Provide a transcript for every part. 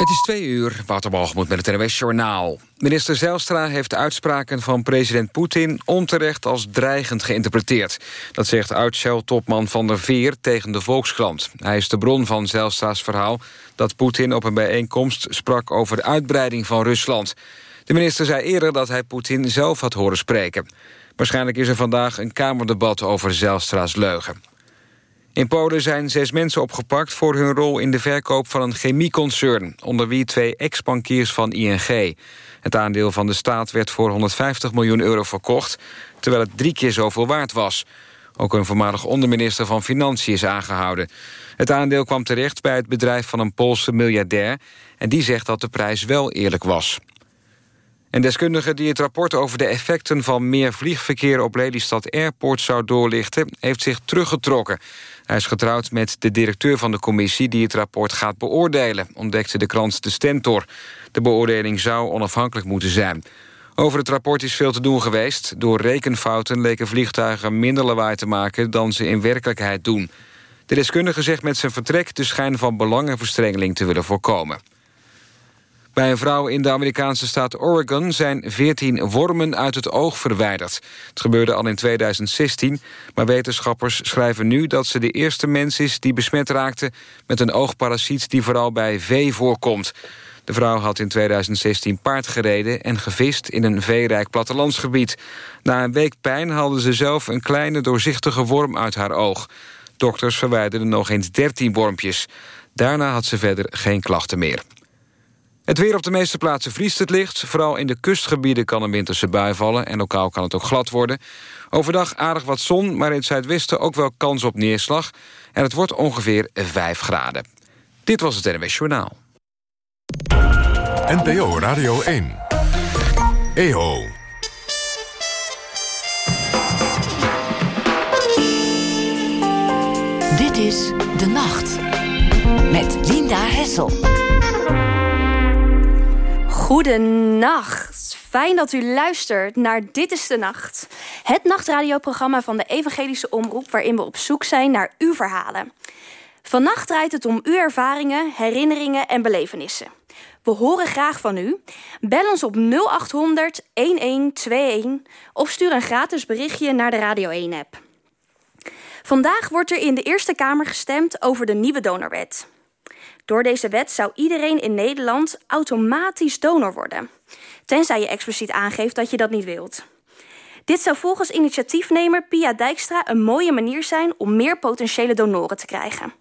Het is twee uur, Wouter met het NWS Journaal. Minister Zijlstra heeft uitspraken van president Poetin... onterecht als dreigend geïnterpreteerd. Dat zegt oud-Shell-topman Van der Veer tegen de Volkskrant. Hij is de bron van Zijlstra's verhaal... dat Poetin op een bijeenkomst sprak over de uitbreiding van Rusland. De minister zei eerder dat hij Poetin zelf had horen spreken. Waarschijnlijk is er vandaag een Kamerdebat over Zijlstra's leugen. In Polen zijn zes mensen opgepakt voor hun rol in de verkoop van een chemieconcern, onder wie twee ex-bankiers van ING. Het aandeel van de staat werd voor 150 miljoen euro verkocht, terwijl het drie keer zoveel waard was. Ook een voormalig onderminister van Financiën is aangehouden. Het aandeel kwam terecht bij het bedrijf van een Poolse miljardair... en die zegt dat de prijs wel eerlijk was. Een deskundige die het rapport over de effecten van meer vliegverkeer op Lelystad Airport zou doorlichten, heeft zich teruggetrokken. Hij is getrouwd met de directeur van de commissie die het rapport gaat beoordelen, ontdekte de krant De Stentor. De beoordeling zou onafhankelijk moeten zijn. Over het rapport is veel te doen geweest. Door rekenfouten leken vliegtuigen minder lawaai te maken dan ze in werkelijkheid doen. De deskundige zegt met zijn vertrek de schijn van belangenverstrengeling te willen voorkomen. Bij een vrouw in de Amerikaanse staat Oregon zijn 14 wormen uit het oog verwijderd. Het gebeurde al in 2016, maar wetenschappers schrijven nu dat ze de eerste mens is die besmet raakte met een oogparasiet die vooral bij vee voorkomt. De vrouw had in 2016 paard gereden en gevist in een veerijk plattelandsgebied. Na een week pijn haalde ze zelf een kleine doorzichtige worm uit haar oog. Dokters verwijderden nog eens 13 wormpjes. Daarna had ze verder geen klachten meer. Het weer op de meeste plaatsen vriest het licht. Vooral in de kustgebieden kan een winterse bui vallen... en lokaal kan het ook glad worden. Overdag aardig wat zon, maar in het zuidwesten ook wel kans op neerslag. En het wordt ongeveer 5 graden. Dit was het NWS Journaal. NPO Radio 1. EO. Dit is De Nacht. Met Linda Hessel. Goedenacht. Fijn dat u luistert naar Dit is de Nacht. Het nachtradioprogramma van de Evangelische Omroep... waarin we op zoek zijn naar uw verhalen. Vannacht draait het om uw ervaringen, herinneringen en belevenissen. We horen graag van u. Bel ons op 0800 1121 of stuur een gratis berichtje naar de Radio 1-app. Vandaag wordt er in de Eerste Kamer gestemd over de nieuwe donorwet. Door deze wet zou iedereen in Nederland automatisch donor worden. Tenzij je expliciet aangeeft dat je dat niet wilt. Dit zou volgens initiatiefnemer Pia Dijkstra een mooie manier zijn om meer potentiële donoren te krijgen.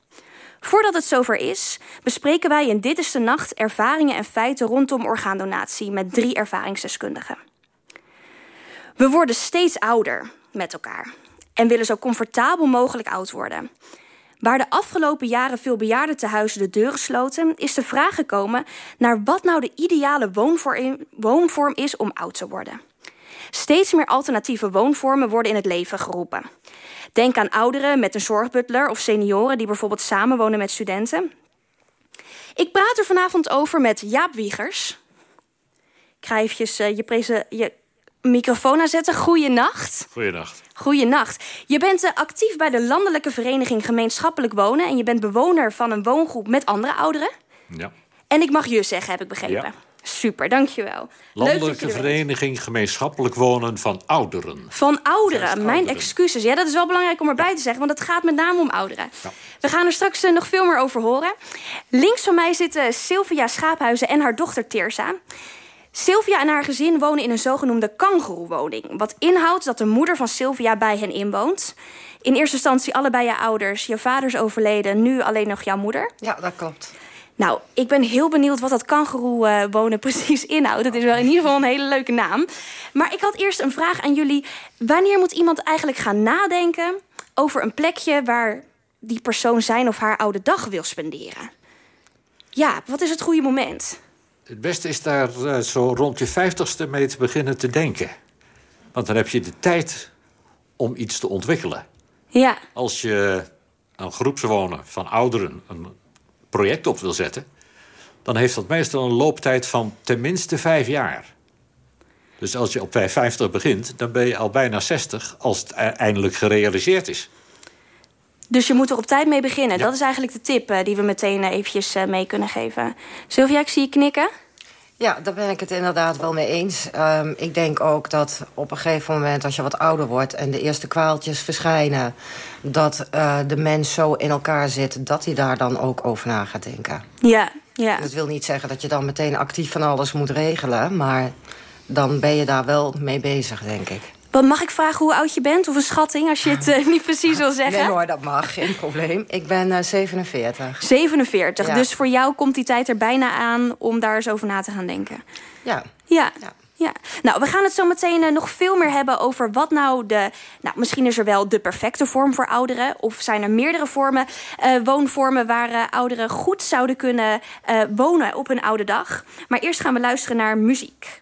Voordat het zover is, bespreken wij in Dit is de Nacht ervaringen en feiten rondom orgaandonatie met drie ervaringsdeskundigen. We worden steeds ouder met elkaar en willen zo comfortabel mogelijk oud worden. Waar de afgelopen jaren veel bejaardentehuizen de deuren sloten, is de vraag gekomen naar wat nou de ideale woonvorm is om oud te worden. Steeds meer alternatieve woonvormen worden in het leven geroepen. Denk aan ouderen met een zorgbutler of senioren die bijvoorbeeld samenwonen met studenten. Ik praat er vanavond over met Jaap Wiegers. Ik uh, je, je microfoon aanzetten. Goeienacht. Goeienacht. Goeienacht. Je bent uh, actief bij de Landelijke Vereniging Gemeenschappelijk Wonen... en je bent bewoner van een woongroep met andere ouderen. Ja. En ik mag je zeggen, heb ik begrepen. Ja. Super, dankjewel. Landelijke Vereniging Gemeenschappelijk Wonen van Ouderen. Van ouderen, mijn excuses. Ja, dat is wel belangrijk om erbij te zeggen, want het gaat met name om ouderen. Ja. We gaan er straks uh, nog veel meer over horen. Links van mij zitten Sylvia Schaaphuizen en haar dochter Teersa. Sylvia en haar gezin wonen in een zogenoemde kangeroewoning. Wat inhoudt dat de moeder van Sylvia bij hen inwoont. In eerste instantie allebei je ouders. Je vader is overleden, nu alleen nog jouw moeder. Ja, dat klopt. Nou, ik ben heel benieuwd wat dat kangeroe wonen precies inhoudt. Het is wel in ieder geval een hele leuke naam. Maar ik had eerst een vraag aan jullie. Wanneer moet iemand eigenlijk gaan nadenken over een plekje waar die persoon zijn of haar oude dag wil spenderen? Ja, wat is het goede moment? Het beste is daar uh, zo rond je vijftigste mee te beginnen te denken. Want dan heb je de tijd om iets te ontwikkelen. Ja. Als je een groepswonen van ouderen een project op wil zetten... dan heeft dat meestal een looptijd van tenminste vijf jaar. Dus als je op 50 begint, dan ben je al bijna 60 als het e-, eindelijk gerealiseerd is. Dus je moet er op tijd mee beginnen. Dat is eigenlijk de tip die we meteen eventjes mee kunnen geven. Sylvia, ik zie je knikken. Ja, daar ben ik het inderdaad wel mee eens. Um, ik denk ook dat op een gegeven moment, als je wat ouder wordt... en de eerste kwaaltjes verschijnen... dat uh, de mens zo in elkaar zit dat hij daar dan ook over na gaat denken. Ja, ja. Dat wil niet zeggen dat je dan meteen actief van alles moet regelen... maar dan ben je daar wel mee bezig, denk ik. Mag ik vragen hoe oud je bent? Of een schatting, als je het uh, niet precies wil zeggen? Nee hoor, dat mag. Geen probleem. Ik ben uh, 47. 47. Ja. Dus voor jou komt die tijd er bijna aan om daar eens over na te gaan denken. Ja. Ja. ja. Ja, nou, we gaan het zo meteen uh, nog veel meer hebben over wat nou de. Nou, misschien is er wel de perfecte vorm voor ouderen. Of zijn er meerdere vormen, uh, woonvormen waar uh, ouderen goed zouden kunnen wonen op hun oude dag. Maar eerst gaan we luisteren naar muziek.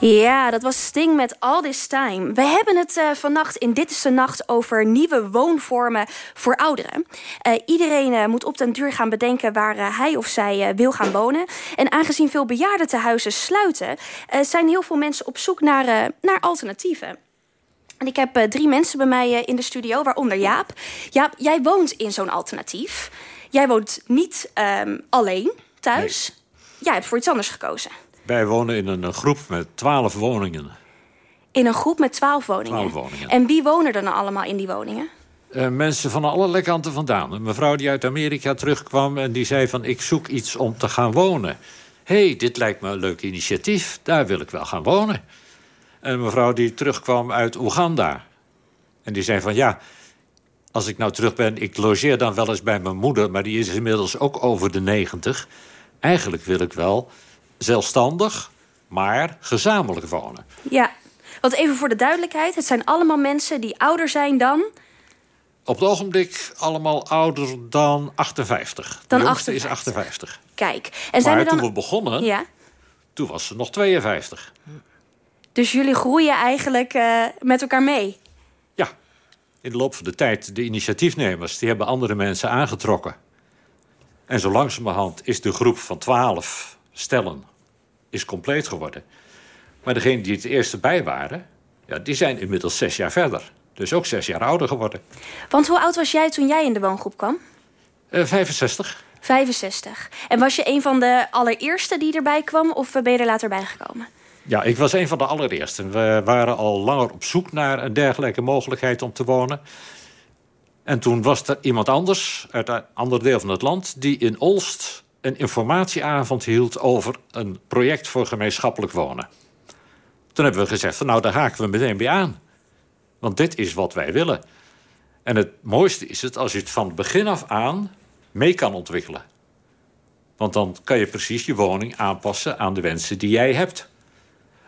Ja, dat was Sting met All This Time. We hebben het uh, vannacht in Dit is de Nacht over nieuwe woonvormen voor ouderen. Uh, iedereen uh, moet op den duur gaan bedenken waar hij of zij wil gaan wonen. En aangezien veel bejaardentehuizen sluiten... zijn heel veel mensen op zoek naar, naar alternatieven. En ik heb drie mensen bij mij in de studio, waaronder Jaap. Jaap, jij woont in zo'n alternatief. Jij woont niet um, alleen thuis. Nee. Jij hebt voor iets anders gekozen. Wij wonen in een groep met twaalf woningen. In een groep met twaalf woningen. 12 woningen. En wie wonen er dan allemaal in die woningen? Eh, mensen van allerlei kanten vandaan. Een mevrouw die uit Amerika terugkwam en die zei van... ik zoek iets om te gaan wonen. Hé, hey, dit lijkt me een leuk initiatief. Daar wil ik wel gaan wonen. En een mevrouw die terugkwam uit Oeganda. En die zei van ja, als ik nou terug ben... ik logeer dan wel eens bij mijn moeder... maar die is inmiddels ook over de negentig. Eigenlijk wil ik wel zelfstandig, maar gezamenlijk wonen. Ja, want even voor de duidelijkheid... het zijn allemaal mensen die ouder zijn dan... Op het ogenblik allemaal ouder dan 58. Dan de jongste 58. is 58. Kijk, en zijn maar er dan... toen we begonnen, Ja, toen was ze nog 52. dus jullie groeien eigenlijk eh, met elkaar mee. Ja, in de loop van de tijd, de initiatiefnemers... die hebben andere mensen aangetrokken. En zo langzamerhand is de groep van 12 stellen is compleet geworden. Maar degenen die het eerste bij waren... Ja, die zijn inmiddels zes jaar verder. Dus ook zes jaar ouder geworden. Want hoe oud was jij toen jij in de woongroep kwam? Eh 65. 65. En was je een van de allereerste die erbij kwam... of ben je er later bij gekomen? Ja, ik was een van de allereersten. We waren al langer op zoek naar een dergelijke mogelijkheid om te wonen. En toen was er iemand anders uit een ander deel van het land... die in Olst een informatieavond hield over een project voor gemeenschappelijk wonen. Toen hebben we gezegd, van, nou daar haken we meteen bij aan. Want dit is wat wij willen. En het mooiste is het als je het van begin af aan mee kan ontwikkelen. Want dan kan je precies je woning aanpassen aan de wensen die jij hebt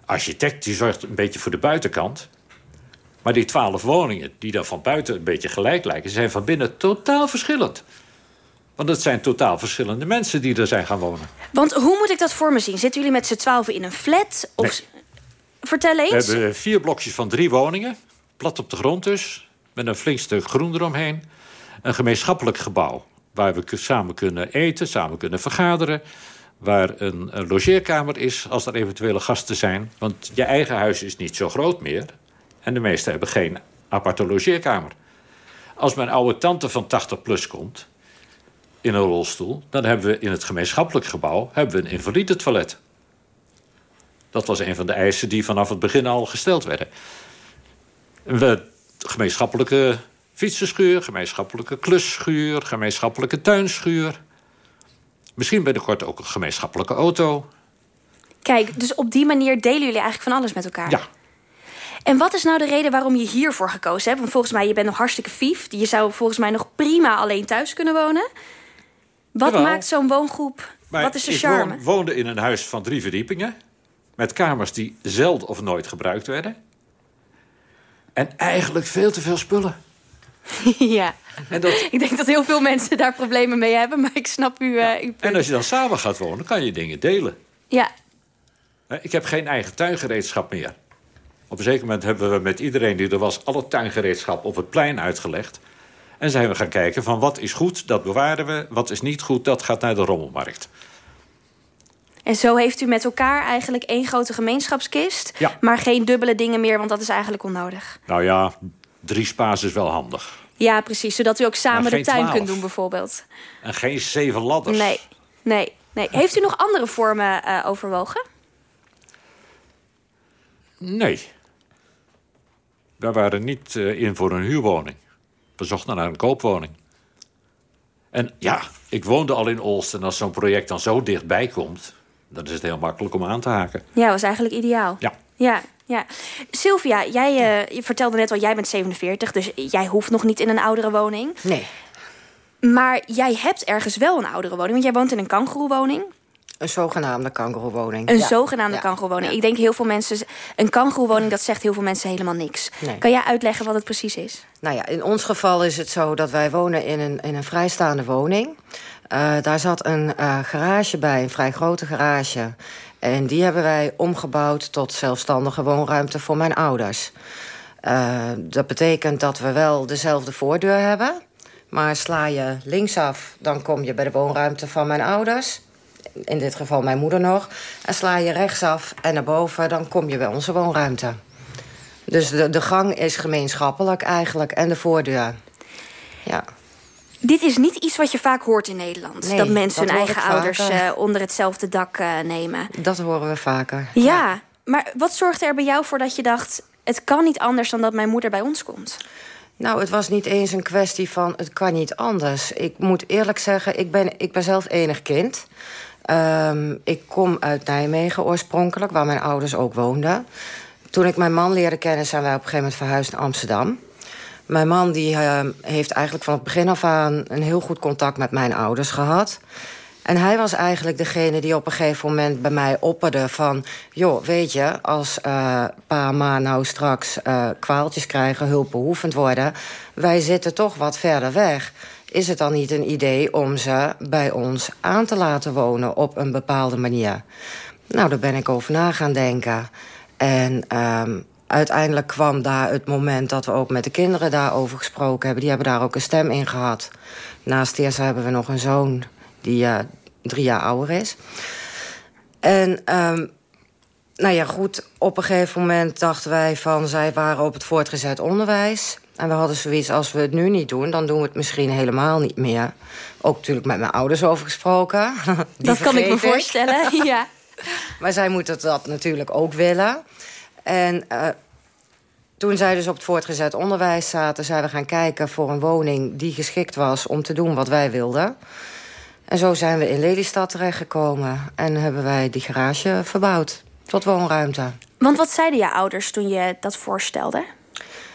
architect die zorgt een beetje voor de buitenkant. Maar die twaalf woningen, die dan van buiten een beetje gelijk lijken... zijn van binnen totaal verschillend. Want het zijn totaal verschillende mensen die er zijn gaan wonen. Want hoe moet ik dat voor me zien? Zitten jullie met z'n twaalfen in een flat? Of... Nee. Vertel We eens. hebben vier blokjes van drie woningen. Plat op de grond dus. Met een flink stuk groen eromheen. Een gemeenschappelijk gebouw. Waar we samen kunnen eten, samen kunnen vergaderen. Waar een, een logeerkamer is als er eventuele gasten zijn. Want je eigen huis is niet zo groot meer. En de meesten hebben geen aparte logeerkamer. Als mijn oude tante van 80 plus komt in een rolstoel... dan hebben we in het gemeenschappelijk gebouw hebben we een invalide toilet. Dat was een van de eisen die vanaf het begin al gesteld werden. We gemeenschappelijke fietsenschuur, gemeenschappelijke klusschuur, gemeenschappelijke tuinschuur. Misschien binnenkort ook een gemeenschappelijke auto. Kijk, dus op die manier delen jullie eigenlijk van alles met elkaar. Ja, En wat is nou de reden waarom je hiervoor gekozen hebt? Want volgens mij, je bent nog hartstikke vief. Je zou volgens mij nog prima alleen thuis kunnen wonen. Wat Jawel. maakt zo'n woongroep... maar wat is de ik charme? woon- woonde in een huis van drie verdiepingen. Met kamers die zelden of nooit gebruikt werden. En eigenlijk veel te veel spullen. ja. En, dat, Ik denk dat heel veel mensen daar problemen mee hebben. Maar ik snap u, eh, uw en als je dan samen gaat wonen, kan je dingen delen. Ja, Ik heb geen eigen tuingereedschap meer. Op een zeker moment hebben we met iedereen die er was... alle tuingereedschap op het plein uitgelegd. En zijn we gaan kijken van wat is goed, dat bewaren we. Wat is niet goed, dat gaat naar de rommelmarkt. en zo heeft u met elkaar eigenlijk één grote gemeenschapskist. Ja. Maar geen dubbele dingen meer, want dat is eigenlijk onnodig. Nou ja, drie spa's is wel handig. Ja, precies. Zodat u ook samen de tuin 12. kunt doen bijvoorbeeld. En geen zeven ladders. Nee, nee, nee. Heeft u nog andere vormen eh, overwogen? Nee. Wij waren niet eh, in voor een huurwoning. We zochten naar een koopwoning. En ja, ik woonde al in Olst. En als zo'n project dan zo dichtbij komt... dan is het heel makkelijk om aan te haken. Ja, was eigenlijk ideaal. Ja. Ja, ja. Sylvia, jij eh, je vertelde net al, jij bent 47, dus jij hoeft nog niet in een oudere woning. Nee, Maar jij hebt ergens wel een oudere woning, want jij woont in een kangoeroewoning. Een zogenaamde kangoeroewoning. Een Ja. zogenaamde Ja. Ik denk heel veel mensen, een kangoerowoning, dat zegt heel veel mensen helemaal niks. Nee. Kan jij uitleggen wat het precies is? Nou ja, in ons geval is het zo dat wij wonen in een, in een vrijstaande woning. Eh, daar zat een eh, garage bij, een vrij grote garage. En die hebben wij omgebouwd tot zelfstandige woonruimte voor mijn ouders. Eh, dat betekent dat we wel dezelfde voordeur hebben. Maar sla je linksaf, dan kom je bij de woonruimte van mijn ouders. In dit geval mijn moeder nog. En sla je rechtsaf en naar boven, dan kom je bij onze woonruimte. Dus de, de gang is gemeenschappelijk eigenlijk en de voordeur. Ja, Dit is niet iets wat je vaak hoort in Nederland. Nee, dat mensen dat hun eigen ouders vaker. eh, onder hetzelfde dak eh, nemen. dat horen we vaker. Ja, maar wat zorgde er bij jou voor dat je dacht... het kan niet anders dan dat mijn moeder bij ons komt. Nou, het was niet eens een kwestie van het kan niet anders. Ik moet eerlijk zeggen, ik ben, ik ben zelf enig kind. Um, ik kom uit Nijmegen oorspronkelijk, waar mijn ouders ook woonden. Toen ik mijn man leerde kennen, zijn wij op een gegeven moment verhuisd naar Amsterdam. Mijn man die, uh, heeft eigenlijk van het begin af aan een heel goed contact met mijn ouders gehad. En hij was eigenlijk degene die op een gegeven moment bij mij opperde van... joh, weet je, als uh, pa ma nou straks uh, kwaaltjes krijgen, hulpbehoevend worden... wij zitten toch wat verder weg. Is het dan niet een idee om ze bij ons aan te laten wonen op een bepaalde manier? Nou, daar ben ik over na gaan denken. En um, uiteindelijk kwam daar het moment dat we ook met de kinderen daarover gesproken hebben. Die hebben daar ook een stem in gehad. Naast eerst hebben we nog een zoon die uh, drie jaar ouder is. En um, nou ja, goed, op een gegeven moment dachten wij van... zij waren op het voortgezet onderwijs. En we hadden zoiets, als we het nu niet doen... dan doen we het misschien helemaal niet meer. Ook natuurlijk met mijn ouders over gesproken. dat kan ik me voorstellen, ja. Maar zij moeten dat natuurlijk ook willen. En uh, toen zij dus op het voortgezet onderwijs zaten... zijn we gaan kijken voor een woning die geschikt was... om te doen wat wij wilden. En zo zijn we in Lelystad terechtgekomen. En hebben wij die garage verbouwd tot woonruimte. Want wat zeiden je ouders toen je dat voorstelde?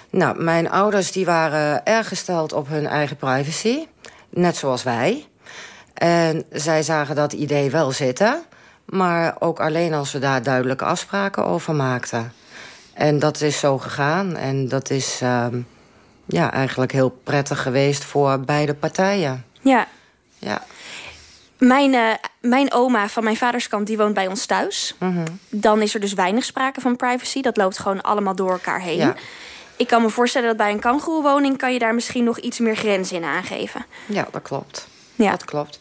Nou, mijn ouders die waren erg gesteld op hun eigen privacy. Net zoals wij. En zij zagen dat idee wel zitten. Maar ook alleen als we daar duidelijke afspraken over maakten. En dat is zo gegaan. En dat is uh, ja, eigenlijk heel prettig geweest voor beide partijen. Ja. Ja. Mijn, uh, mijn oma van mijn vaders kant die woont bij ons thuis. Mm -hmm. Dan is er dus weinig sprake van privacy. Dat loopt gewoon allemaal door elkaar heen. Ja. Ik kan me voorstellen dat bij een kangoeroewoning... kan je daar misschien nog iets meer grenzen in aangeven. Ja, dat klopt. Ja. Dat klopt.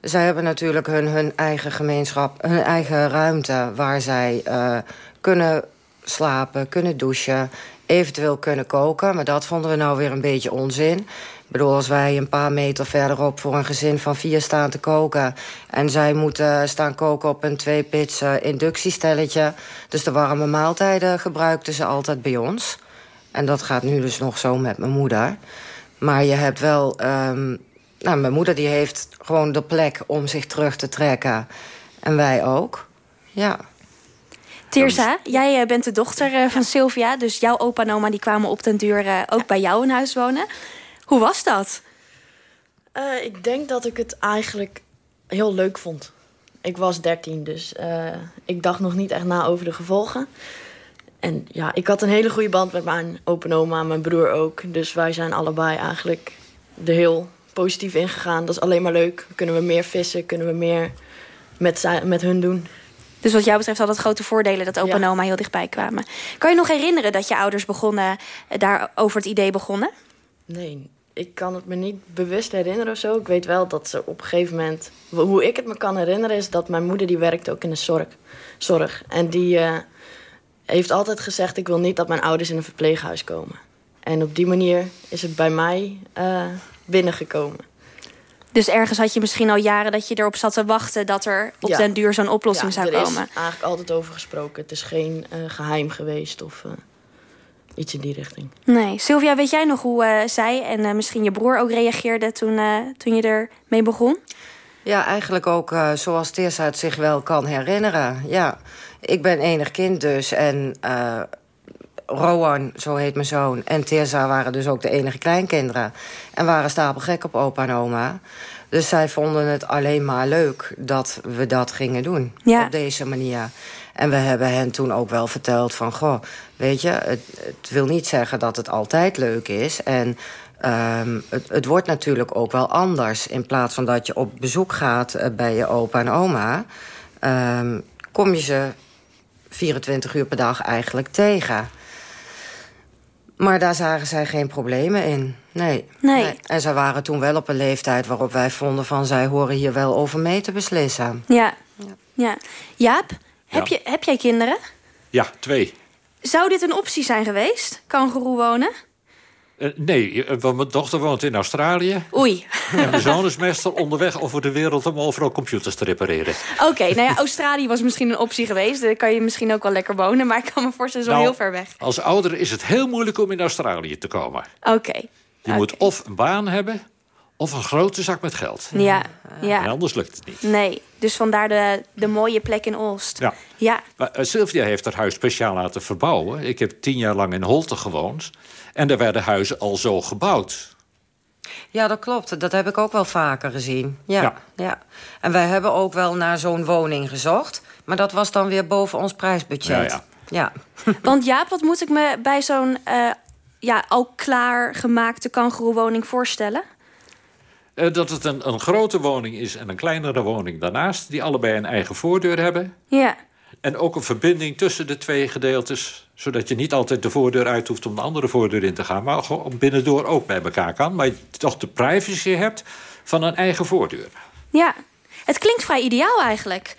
Zij hebben natuurlijk hun, hun eigen gemeenschap, hun eigen ruimte... waar zij uh, kunnen slapen, kunnen douchen, eventueel kunnen koken. Maar dat vonden we nou weer een beetje onzin. Ik bedoel, als wij een paar meter verderop voor een gezin van vier staan te koken... en zij moeten staan koken op een twee-pits inductiestelletje... dus de warme maaltijden gebruikten ze altijd bij ons. En dat gaat nu dus nog zo met mijn moeder. Maar je hebt wel... Um, nou, mijn moeder die heeft gewoon de plek om zich terug te trekken. En wij ook, ja. Tirza, jij bent de dochter van Sylvia. Dus jouw opa en oma die kwamen op den duur ook bij jou in huis wonen. Hoe was dat? Uh, ik denk dat ik het eigenlijk heel leuk vond. Ik was 13, dus uh, ik dacht nog niet echt na over de gevolgen. En ja, ik had een hele goede band met mijn opa en oma en mijn broer ook. Dus wij zijn allebei eigenlijk er heel positief ingegaan. Dat is alleen maar leuk. Kunnen we meer vissen, kunnen we meer met, met hun doen. Dus wat jou betreft had het grote voordelen dat opa en oma heel dichtbij kwamen. Kan je nog herinneren dat je ouders begonnen, daar over het idee begonnen? Nee, ik kan het me niet bewust herinneren of zo. Ik weet wel dat ze op een gegeven moment... Hoe ik het me kan herinneren is dat mijn moeder... die werkte ook in de zorg. zorg. En die uh, heeft altijd gezegd... ik wil niet dat mijn ouders in een verpleeghuis komen. En op die manier is het bij mij uh, binnengekomen. Dus ergens had je misschien al jaren dat je erop zat te wachten... dat er op ja. den duur zo'n oplossing ja, zou er komen. is eigenlijk altijd over gesproken. Het is geen uh, geheim geweest of uh, iets in die richting. Nee. Sylvia, weet jij nog hoe uh, zij en uh, misschien je broer ook reageerden... toen, uh, toen je ermee begon? Ja, eigenlijk ook uh, zoals Teersa het zich wel kan herinneren. Ja, ik ben enig kind dus en... Uh, Rowan, zo heet mijn zoon, en Teersa waren dus ook de enige kleinkinderen. En waren stapelgek op opa en oma. Dus zij vonden het alleen maar leuk dat we dat gingen doen. Ja. Op deze manier. En we hebben hen toen ook wel verteld van... goh, weet je, het, het wil niet zeggen dat het altijd leuk is. En um, het, het wordt natuurlijk ook wel anders. In plaats van dat je op bezoek gaat bij je opa en oma... Um, kom je ze 24 uur per dag eigenlijk tegen. Maar daar zagen zij geen problemen in. Nee. Nee. nee. En zij waren toen wel op een leeftijd waarop wij vonden van... zij horen hier wel over mee te beslissen. Ja. ja. ja. Jaap, heb, Ja. Je, heb jij kinderen? Ja, twee. Zou dit een optie zijn geweest, kangeroe wonen? Uh, nee, want mijn dochter woont in Australië. Oei. En mijn zoon is meestal onderweg over de wereld om overal computers te repareren. Oké, nou ja, Australië was misschien een optie geweest. Daar kan je misschien ook wel lekker wonen. Maar ik kan me voorstellen, zo nou, heel ver weg. Als ouder is het heel moeilijk om in Australië te komen. Oké. Je moet of een baan hebben of een grote zak met geld. Ja, ja. En anders lukt het niet. Nee, dus vandaar de, de mooie plek in Olst. Ja. ja. Maar, uh, Sylvia heeft haar huis speciaal laten verbouwen. Ik heb tien jaar lang in Holte gewoond. En daar werden huizen al zo gebouwd. Ja, dat klopt. Dat heb ik ook wel vaker gezien. Ja, ja. En wij hebben ook wel naar zo'n woning gezocht. Maar dat was dan weer boven ons prijsbudget. Ja, ja. ja. Want Jaap, wat moet ik me bij zo'n uh, ja, al klaar gemaakte kangeroewoning voorstellen? Uh, dat het een, een grote woning is en een kleinere woning daarnaast... die allebei een eigen voordeur hebben. Ja. En ook een verbinding tussen de twee gedeeltes... zodat je niet altijd de voordeur uit hoeft om de andere voordeur in te gaan... maar gewoon binnendoor ook bij elkaar kan. Maar je toch de privacy hebt van een eigen voordeur. Ja, het klinkt vrij ideaal eigenlijk.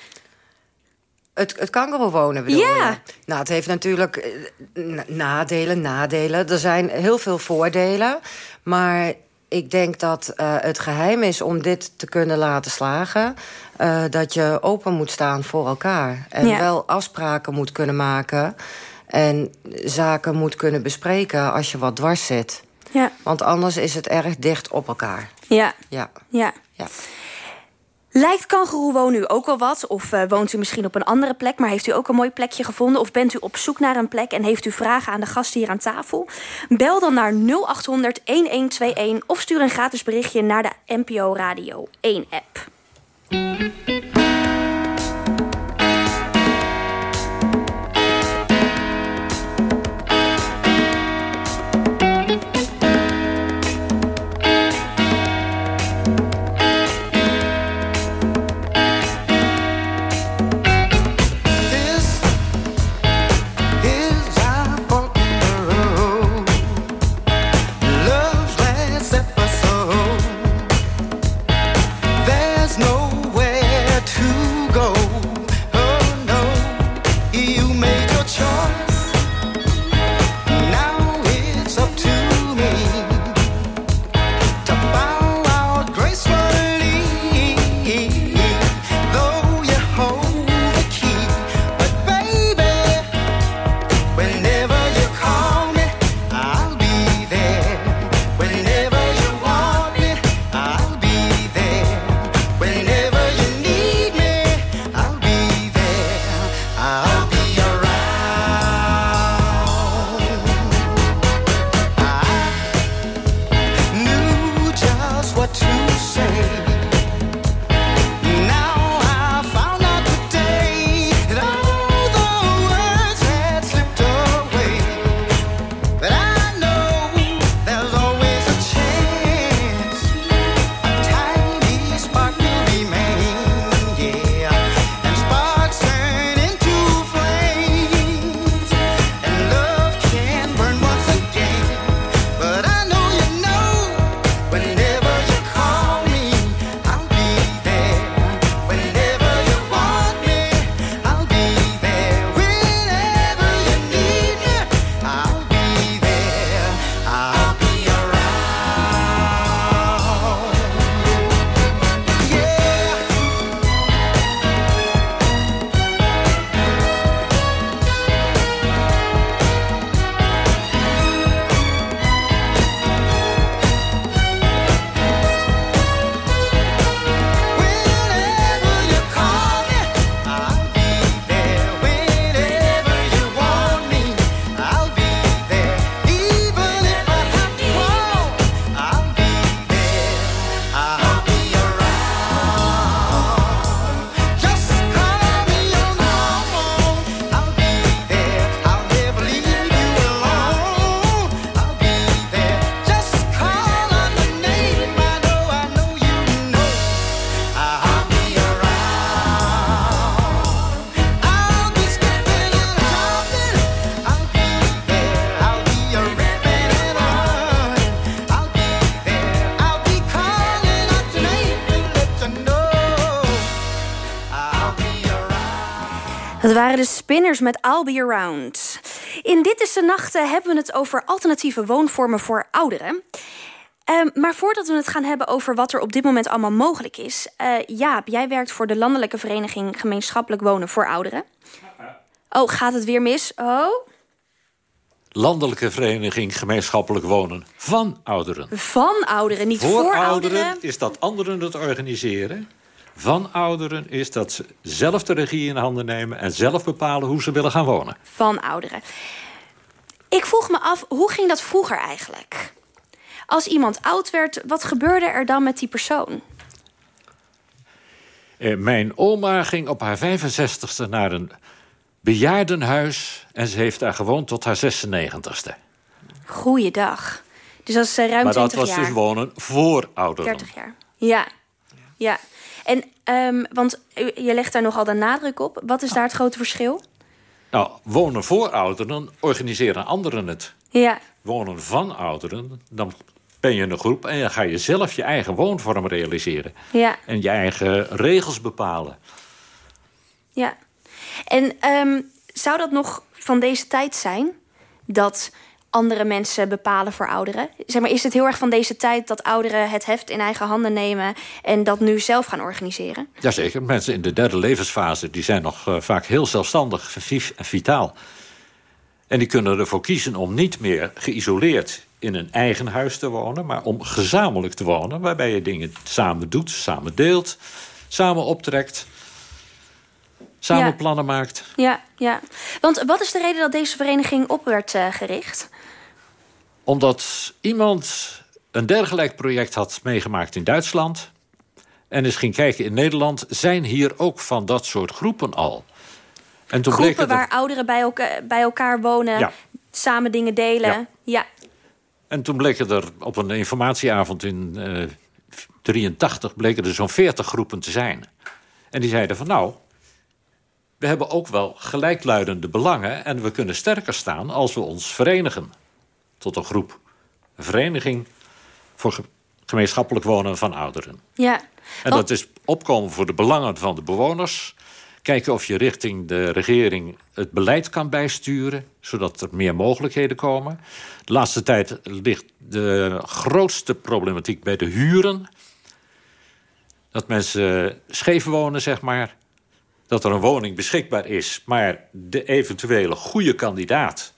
Het, het kangeroewonen bedoel ja. je? Nou, het heeft natuurlijk eh, nadelen, nadelen. Er zijn heel veel voordelen. Maar ik denk dat uh, het geheim is om dit te kunnen laten slagen... Uh, dat je open moet staan voor elkaar. En Ja. wel afspraken moet kunnen maken... en zaken moet kunnen bespreken als je wat dwars zit. Ja, Want anders is het erg dicht op elkaar. ja, Ja, ja. ja. Lijkt kangeroewonen u ook wel wat? Of uh, woont u misschien op een andere plek, maar heeft u ook een mooi plekje gevonden? Of bent u op zoek naar een plek en heeft u vragen aan de gasten hier aan tafel? Bel dan naar 0800 1121 of stuur een gratis berichtje naar de NPO Radio 1 app. Dat waren de Spinners met I'll Be Around. In Dit is de Nacht eh, hebben we het over alternatieve woonvormen voor ouderen. Ehm, maar voordat we het gaan hebben over wat er op dit moment allemaal mogelijk is... eh, Jaap, jij werkt voor de Landelijke Vereniging Gemeenschappelijk Wonen voor Ouderen. Oh, gaat het weer mis? Oh, Landelijke Vereniging Gemeenschappelijk Wonen van Ouderen. van ouderen, niet voor, Voor ouderen. ouderen is dat anderen het organiseren. Van ouderen is dat ze zelf de regie in handen nemen... en zelf bepalen hoe ze willen gaan wonen. Van ouderen. Ik vroeg me af, hoe ging dat vroeger eigenlijk? Als iemand oud werd, wat gebeurde er dan met die persoon? Eh, mijn oma ging op haar 65ste naar een bejaardenhuis... en ze heeft daar gewoond tot haar 96ste. Goeiedag. Dus dat is ruim Maar dat 20 was jaar. dus wonen voor ouderen. 30 jaar. Ja. Ja. En, ehm, want je legt daar nogal de nadruk op. Wat is daar het grote verschil? Nou, wonen voor ouderen organiseren anderen het. Ja. Wonen van ouderen, dan ben je in een groep... en dan ga je zelf je eigen woonvorm realiseren. Ja. En je eigen regels bepalen. Ja. En ehm, zou dat nog van deze tijd zijn? Dat andere mensen bepalen voor ouderen? Zeg maar, is het heel erg van deze tijd dat ouderen het heft in eigen handen nemen... en dat nu zelf gaan organiseren? Jazeker, mensen in de derde levensfase... die zijn nog eh, vaak heel zelfstandig, vief en vitaal. En die kunnen ervoor kiezen om niet meer geïsoleerd... in een eigen huis te wonen, maar om gezamenlijk te wonen... waarbij je dingen samen doet, samen deelt, samen optrekt... samen Ja. plannen maakt. Ja, ja. Want wat is de reden dat deze vereniging op werd eh, gericht? Omdat iemand een dergelijk project had meegemaakt in Duitsland... en eens ging kijken in Nederland... zijn hier ook van dat soort groepen al. En toen bleek Groepen er- waar ouderen bij elkaar, bij elkaar wonen, Ja. samen dingen delen. Ja. ja. En toen bleken er op een informatieavond in eh 83... bleken er zo'n 40 groepen te zijn. En die zeiden van nou... we hebben ook wel gelijkluidende belangen... en we kunnen sterker staan als we ons verenigen. Tot een groep. Een vereniging voor ge- gemeenschappelijk wonen van ouderen. ja. En dat is opkomen voor de belangen van de bewoners. Kijken of je richting de regering het beleid kan bijsturen... zodat er meer mogelijkheden komen. De laatste tijd ligt de grootste problematiek bij de huren. Dat mensen scheef wonen, zeg maar. Dat er een woning beschikbaar is, maar de eventuele goede kandidaat...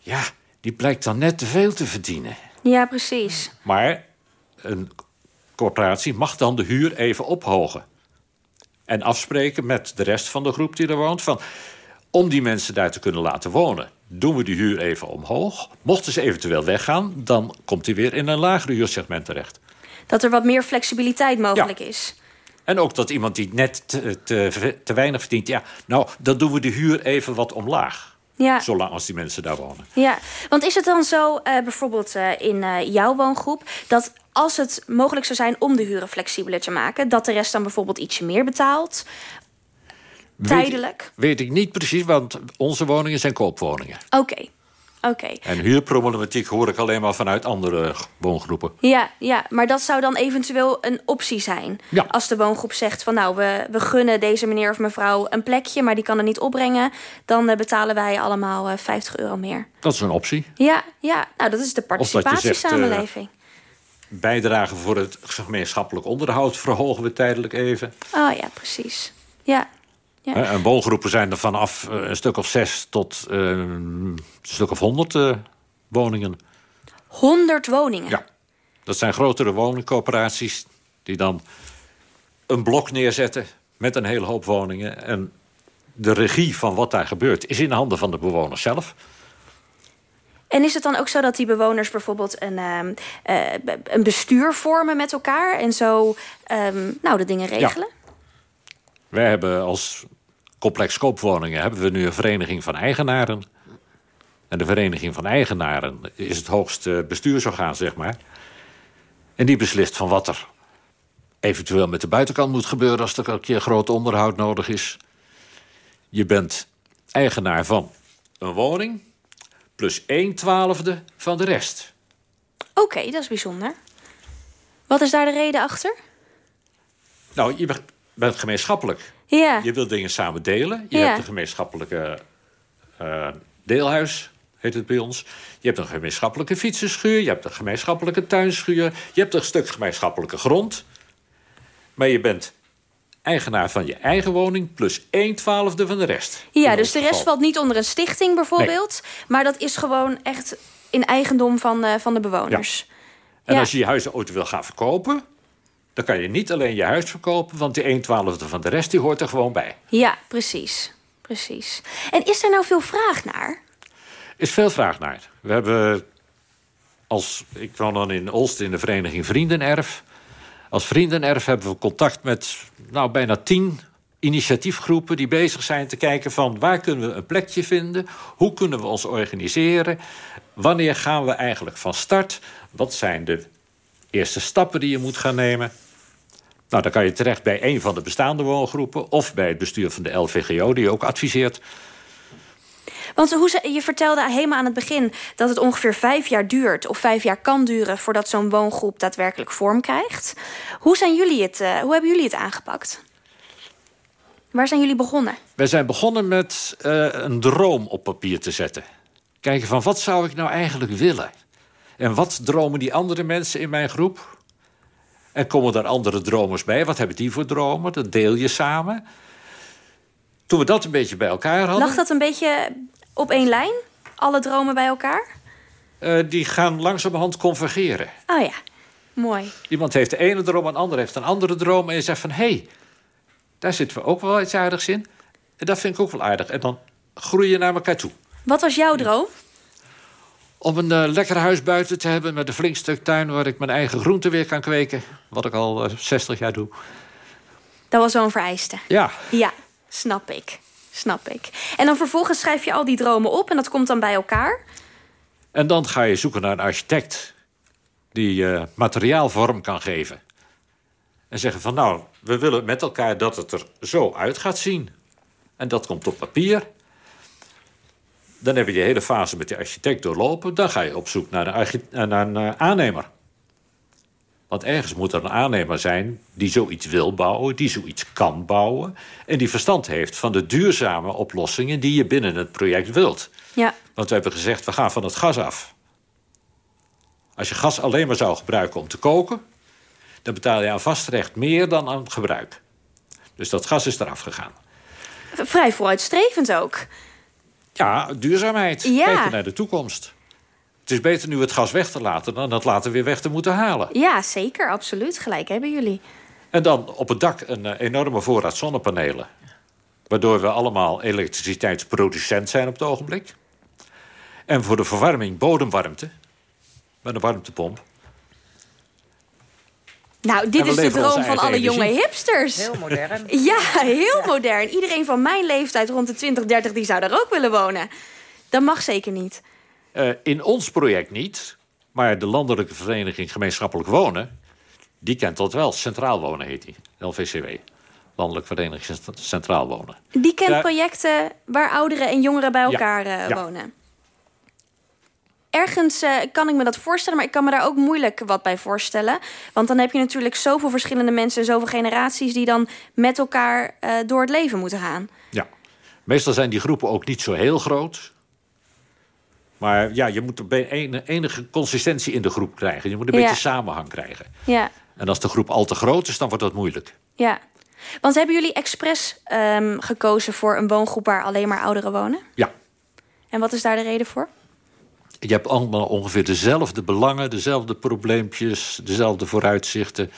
ja, die blijkt dan net te veel te verdienen. ja, precies. Maar een corporatie mag dan de huur even ophogen. En afspreken met de rest van de groep die er woont... van om die mensen daar te kunnen laten wonen... doen we die huur even omhoog. Mochten ze eventueel weggaan... dan komt hij weer in een lager huursegment terecht. Dat er wat meer flexibiliteit mogelijk is. En ook dat iemand die net te, te, te weinig verdient... ja, nou, dan doen we de huur even wat omlaag. Ja. Zolang als die mensen daar wonen. Ja, want is het dan zo, eh, bijvoorbeeld eh, in eh, jouw woongroep... dat als het mogelijk zou zijn om de huren flexibeler te maken... dat de rest dan bijvoorbeeld ietsje meer betaalt? Tijdelijk? Weet, weet ik niet precies, want onze woningen zijn koopwoningen. Oké, oké. En huurproblematiek hoor ik alleen maar vanuit andere woongroepen. Ja, ja, maar dat zou dan eventueel een optie zijn. Ja. Als de woongroep zegt van nou, we, we gunnen deze meneer of mevrouw een plekje... maar die kan het niet opbrengen, dan eh, betalen wij allemaal eh, 50 euro meer. Dat is een optie. Ja, ja, nou dat is de zegt, eh, participatiesamenleving. Bijdragen voor het gemeenschappelijk onderhoud verhogen we tijdelijk even. Oh ja, precies. Ja, ja. En woongroepen zijn er vanaf eh, een stuk of zes tot eh, een stuk of honderd eh, woningen. 100 woningen. Ja. Dat zijn grotere woningcoöperaties die dan een blok neerzetten met een hele hoop woningen. En de regie van wat daar gebeurt is in handen van de bewoners zelf. En is het dan ook zo dat die bewoners bijvoorbeeld een, ehm, eh, een bestuur vormen met elkaar... en zo ehm, nou, de dingen regelen? Wij hebben als complex koopwoningen hebben we nu een vereniging van eigenaren. En de vereniging van eigenaren is het hoogste bestuursorgaan, zeg maar. En die beslist van wat er eventueel met de buitenkant moet gebeuren... als er een keer groot onderhoud nodig is. Je bent eigenaar van een woning... plus 1 twaalfde van de rest. Oké, dat is bijzonder. Wat is daar de reden achter? Nou, je bent gemeenschappelijk. Ja, Je wilt dingen samen delen. Je Ja. hebt een gemeenschappelijke eh, deelhuis, heet het bij ons. Je hebt een gemeenschappelijke fietsenschuur, je hebt een gemeenschappelijke tuinschuur... je hebt een stuk gemeenschappelijke grond. Maar je bent eigenaar van je eigen woning... plus 1 twaalfde van de rest. Ja, dus de rest valt niet onder een stichting bijvoorbeeld. Maar dat is gewoon echt in eigendom van, eh, van de bewoners. En Ja. als je je huis ooit wil gaan verkopen... dan kan je niet alleen je huis verkopen... want die 1 twaalfde van de rest die hoort er gewoon bij. Ja, precies. precies. En is er nou veel vraag naar? is veel vraag naar. We hebben als ik woon dan in Olst in de vereniging Vriendenerf. Als Vriendenerf hebben we contact met nou, bijna tien initiatiefgroepen die bezig zijn te kijken van waar kunnen we een plekje vinden, hoe kunnen we ons organiseren, wanneer gaan we eigenlijk van start, wat zijn de eerste stappen die je moet gaan nemen. Nou, dan kan je terecht bij een van de bestaande woongroepen of bij het bestuur van de LVGO die ook adviseert. Want hoe ze, je vertelde helemaal aan het begin dat het ongeveer vijf jaar duurt... of vijf jaar kan duren voordat zo'n woongroep daadwerkelijk vorm krijgt. Hoe, zijn jullie het, eh, hoe hebben jullie het aangepakt? Waar zijn jullie begonnen? Wij zijn begonnen met eh, een droom op papier te zetten. Kijken van wat zou ik nou eigenlijk willen? En wat dromen die andere mensen in mijn groep? En komen er andere dromers bij? Wat hebben die voor dromen? Dat deel je samen. Toen we dat een beetje bij elkaar hadden... Lag dat een beetje op één lijn? Alle dromen bij elkaar? eh, die gaan langzamerhand convergeren. Oh ja, mooi. Iemand heeft de ene droom, een ander heeft een andere droom. En je zegt van, hé, hey, daar zitten we ook wel iets aardigs in. En dat vind ik ook wel aardig. En dan groei je naar elkaar toe. Wat was jouw droom? Om een eh, lekker huis buiten te hebben met een flink stuk tuin... waar ik mijn eigen groenten weer kan kweken. Wat ik al eh, 60 jaar doe. Dat was zo'n vereiste. Ja, Ja, snap ik. Snap ik. En dan vervolgens schrijf je al die dromen op en dat komt dan bij elkaar. en dan ga je zoeken naar een architect... die eh, materiaal vorm kan geven. En zeggen van nou, we willen met elkaar dat het er zo uit gaat zien. En dat komt op papier. Dan heb je die hele fase met de architect doorlopen. Dan ga je op zoek naar een, eh, naar een eh, aannemer. Want ergens moet er een aannemer zijn die zoiets wil bouwen, die zoiets kan bouwen. En die verstand heeft van de duurzame oplossingen die je binnen het project wilt. Ja, Want we hebben gezegd, we gaan van het gas af. Als je gas alleen maar zou gebruiken om te koken... dan betaal je aan vastrecht meer dan aan gebruik. Dus dat gas is eraf gegaan. vrij vooruitstrevend ook. Ja, duurzaamheid. Ja. Kijken naar de toekomst. Het is beter nu het gas weg te laten... dan het later weer weg te moeten halen. Ja, zeker, absoluut. Gelijk hebben jullie. En dan op het dak een eh, enorme voorraad zonnepanelen. Waardoor we allemaal elektriciteitsproducent zijn op het ogenblik. En voor de verwarming bodemwarmte. Met een warmtepomp. Nou, dit is de droom van alle jonge hipsters. Heel modern. Ja, heel modern. Iedereen van mijn leeftijd rond de 20, 30, die zou daar ook willen wonen. Dat mag zeker niet. Eh, in ons project niet. Maar de Landelijke Vereniging Gemeenschappelijk Wonen... die kent dat wel. Centraal Wonen heet die. LVCW. Landelijke Vereniging Cent- Centraal Wonen. Die kent Ja. projecten waar ouderen en jongeren bij Ja, elkaar eh, ja. wonen. Ergens eh, kan ik me dat voorstellen, maar ik kan me daar ook moeilijk wat bij voorstellen. Want dan heb je natuurlijk zoveel verschillende mensen, zoveel generaties die dan met elkaar eh, door het leven moeten gaan. Ja. Meestal zijn die groepen ook niet zo heel groot. Maar ja, je moet enige consistentie in de groep krijgen. Je moet een Ja. beetje samenhang krijgen. Ja, En als de groep al te groot is, dan wordt dat moeilijk. ja. Want hebben jullie expres ehm, gekozen voor een woongroep waar alleen maar ouderen wonen? Ja. En wat is daar de reden voor? Je hebt allemaal ongeveer dezelfde belangen, dezelfde probleempjes, dezelfde vooruitzichten.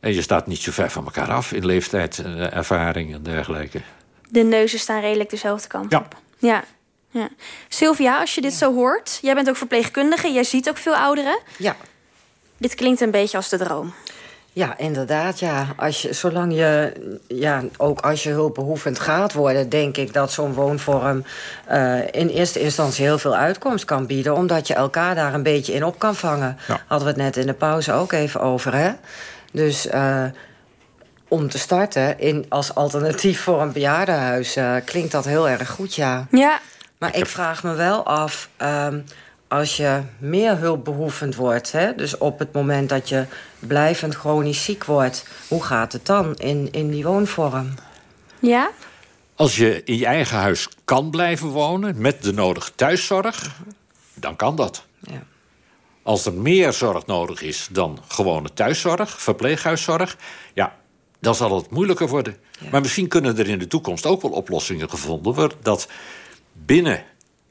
En je staat niet zo ver van elkaar af in leeftijd, en ervaring en dergelijke. De neuzen staan redelijk dezelfde kant Ja. op. Ja. ja. Sylvia, als je dit zo hoort, jij bent ook verpleegkundige, jij ziet ook veel ouderen. Ja. Dit klinkt een beetje als de droom. Ja, inderdaad. Ja. Als je, zolang je, ja, ook als je hulpbehoevend gaat worden, denk ik dat zo'n woonvorm eh, in eerste instantie heel veel uitkomst kan bieden, omdat je elkaar daar een beetje in op kan vangen. Ja. Hadden we het net in de pauze ook even over, hè? Dus eh, om te starten in, als alternatief voor een bejaardenhuis eh, klinkt dat heel erg goed, ja. Ja, Maar ik vraag me wel af, ehm, als je meer hulpbehoevend wordt... Hè, dus op het moment dat je blijvend chronisch ziek wordt... hoe gaat het dan in, in die woonvorm? ja? Als je in je eigen huis kan blijven wonen met de nodige thuiszorg, dan kan dat. Ja. Als er meer zorg nodig is dan gewone thuiszorg, verpleeghuiszorg, ja, dan zal het moeilijker worden. Maar misschien kunnen er in de toekomst ook wel oplossingen gevonden worden dat binnen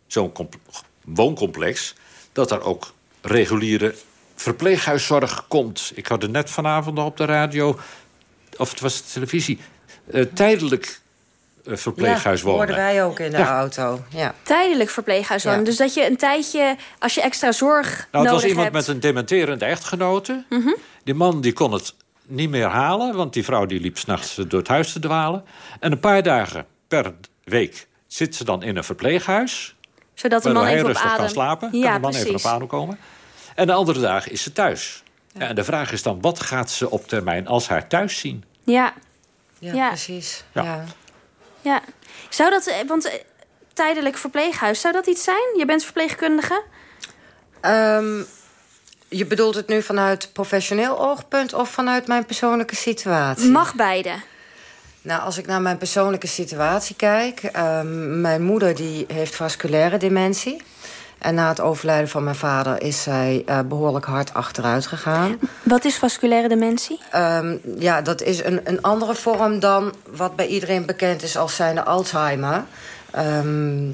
zo'n comp- wooncomplex dat er ook reguliere verpleeghuiszorg komt. Ik had er net vanavond op de radio, of het was de televisie, eh, tijdelijk eh, verpleeghuis ja, wonen. hoorden wij ook in de Ja. auto. Ja. Tijdelijk verpleeghuis wonen. Ja. Dus dat je een tijdje, als je extra zorg Nou, het was iemand hebt... met een dementerende echtgenote. Die man die kon het niet meer halen, want die vrouw die liep s'nachts door het huis te dwalen. En een paar dagen per week zit ze dan in een verpleeghuis. Zodat de man even op rustig adem... kan slapen. Ja, kan de man precies. even op adem komen. En de andere dagen is ze thuis. Ja, en de vraag is dan, wat gaat ze op termijn als haar thuis zien? Ja, Ja, Ja. precies. Ja. Ja. ja. Zou dat... eh, Want eh, tijdelijk verpleeghuis, zou dat iets zijn? Je bent verpleegkundige? Ehm, je bedoelt het nu vanuit professioneel oogpunt of vanuit mijn persoonlijke situatie? Mag beide. Nou, als ik naar mijn persoonlijke situatie kijk... ehm, mijn moeder die heeft vasculaire dementie. En na het overlijden van mijn vader is zij eh, behoorlijk hard achteruit gegaan. Wat is vasculaire dementie? Ehm, ja, dat is een, een andere vorm dan wat bij iedereen bekend is als zijnde Alzheimer. Ehm,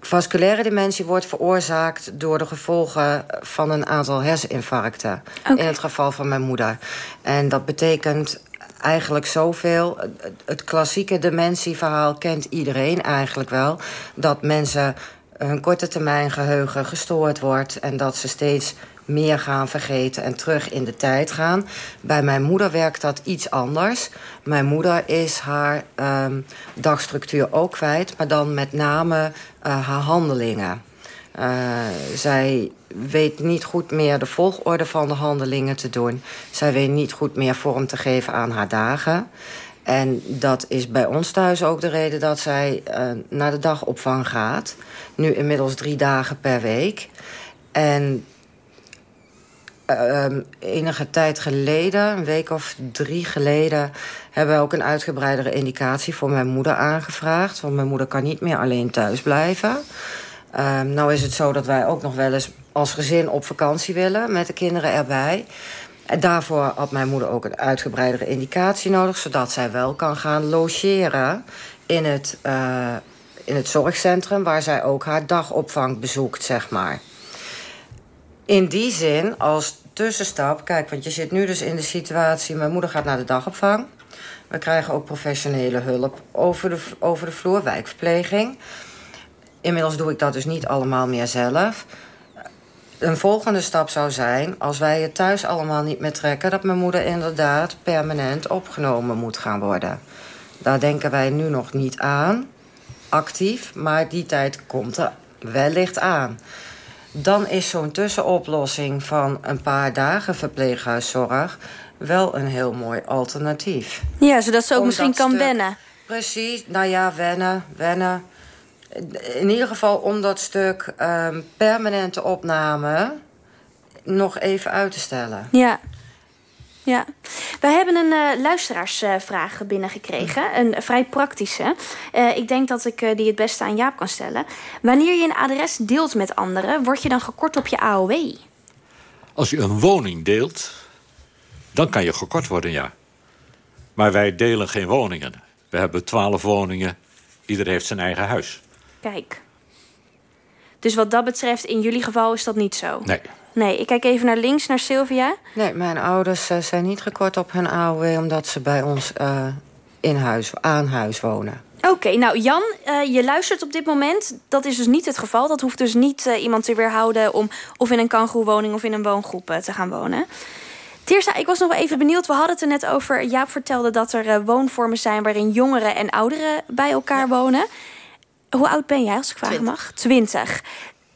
vasculaire dementie wordt veroorzaakt door de gevolgen van een aantal herseninfarcten. In het geval van mijn moeder. En dat betekent eigenlijk zoveel. Het- klassieke dementieverhaal kent iedereen eigenlijk wel. Dat mensen hun korte termijn geheugen gestoord wordt... en dat ze steeds meer gaan vergeten en terug in de tijd gaan. Bij mijn moeder werkt dat iets anders. Mijn moeder is haar ehm, dagstructuur ook kwijt... maar dan met name eh, haar handelingen. Eh, zij weet niet goed meer de volgorde van de handelingen te doen. Zij weet niet goed meer vorm te geven aan haar dagen. En dat is bij ons thuis ook de reden dat zij eh, naar de dagopvang gaat. Nu inmiddels drie dagen per week. En Ehm, enige tijd geleden, een week of drie geleden... hebben we ook een uitgebreidere indicatie voor mijn moeder aangevraagd. Want mijn moeder kan niet meer alleen thuis blijven. Ehm, nou is het zo dat wij ook nog wel eens als gezin op vakantie willen... met de kinderen erbij. En daarvoor had mijn moeder ook een uitgebreidere indicatie nodig... zodat zij wel kan gaan logeren in het, eh, in het zorgcentrum... waar zij ook haar dagopvang bezoekt, zeg maar. In die zin, als tussenstap... Kijk, want je zit nu dus in de situatie... mijn moeder gaat naar de dagopvang. We krijgen ook professionele hulp over de, over de vloer, wijkverpleging. Inmiddels doe ik dat dus niet allemaal meer zelf. Een volgende stap zou zijn, als wij het thuis allemaal niet meer trekken... dat mijn moeder inderdaad permanent opgenomen moet gaan worden. Daar denken wij nu nog niet aan, actief... maar die tijd komt er wellicht aan dan is zo'n tussenoplossing van een paar dagen verpleeghuiszorg wel een heel mooi alternatief. Ja, zodat ze ook Om misschien kan stuk- wennen. Precies, nou ja, wennen, wennen. In ieder geval om dat stuk ehm, permanente opname nog even uit te stellen. Ja. Ja. We hebben een eh, luisteraarsvraag binnengekregen. Een vrij praktische. Eh, ik denk dat ik eh, die het beste aan Jaap kan stellen. Wanneer je een adres deelt met anderen... word je dan gekort op je AOW? Als je een woning deelt, dan kan je gekort worden, ja. Maar wij delen geen woningen. We hebben twaalf woningen. Ieder heeft zijn eigen huis. Kijk. Dus wat dat betreft, in jullie geval is dat niet zo? Nee. Nee, ik kijk even naar links, naar Sylvia. Nee, mijn ouders eh, zijn niet gekort op hun AOW... omdat ze bij ons eh, in huis, aan huis wonen. Oké, nou Jan, eh, je luistert op dit moment. Dat is dus niet het geval. Dat hoeft dus niet eh, iemand te weerhouden... om of in een kangoeroewoning of in een woongroep te gaan wonen. Tirsa, ik was nog wel even benieuwd. We hadden het er net over. Jaap vertelde dat er eh, woonvormen zijn... waarin jongeren en ouderen bij elkaar wonen. Hoe oud ben jij, als ik vragen mag? Twintig.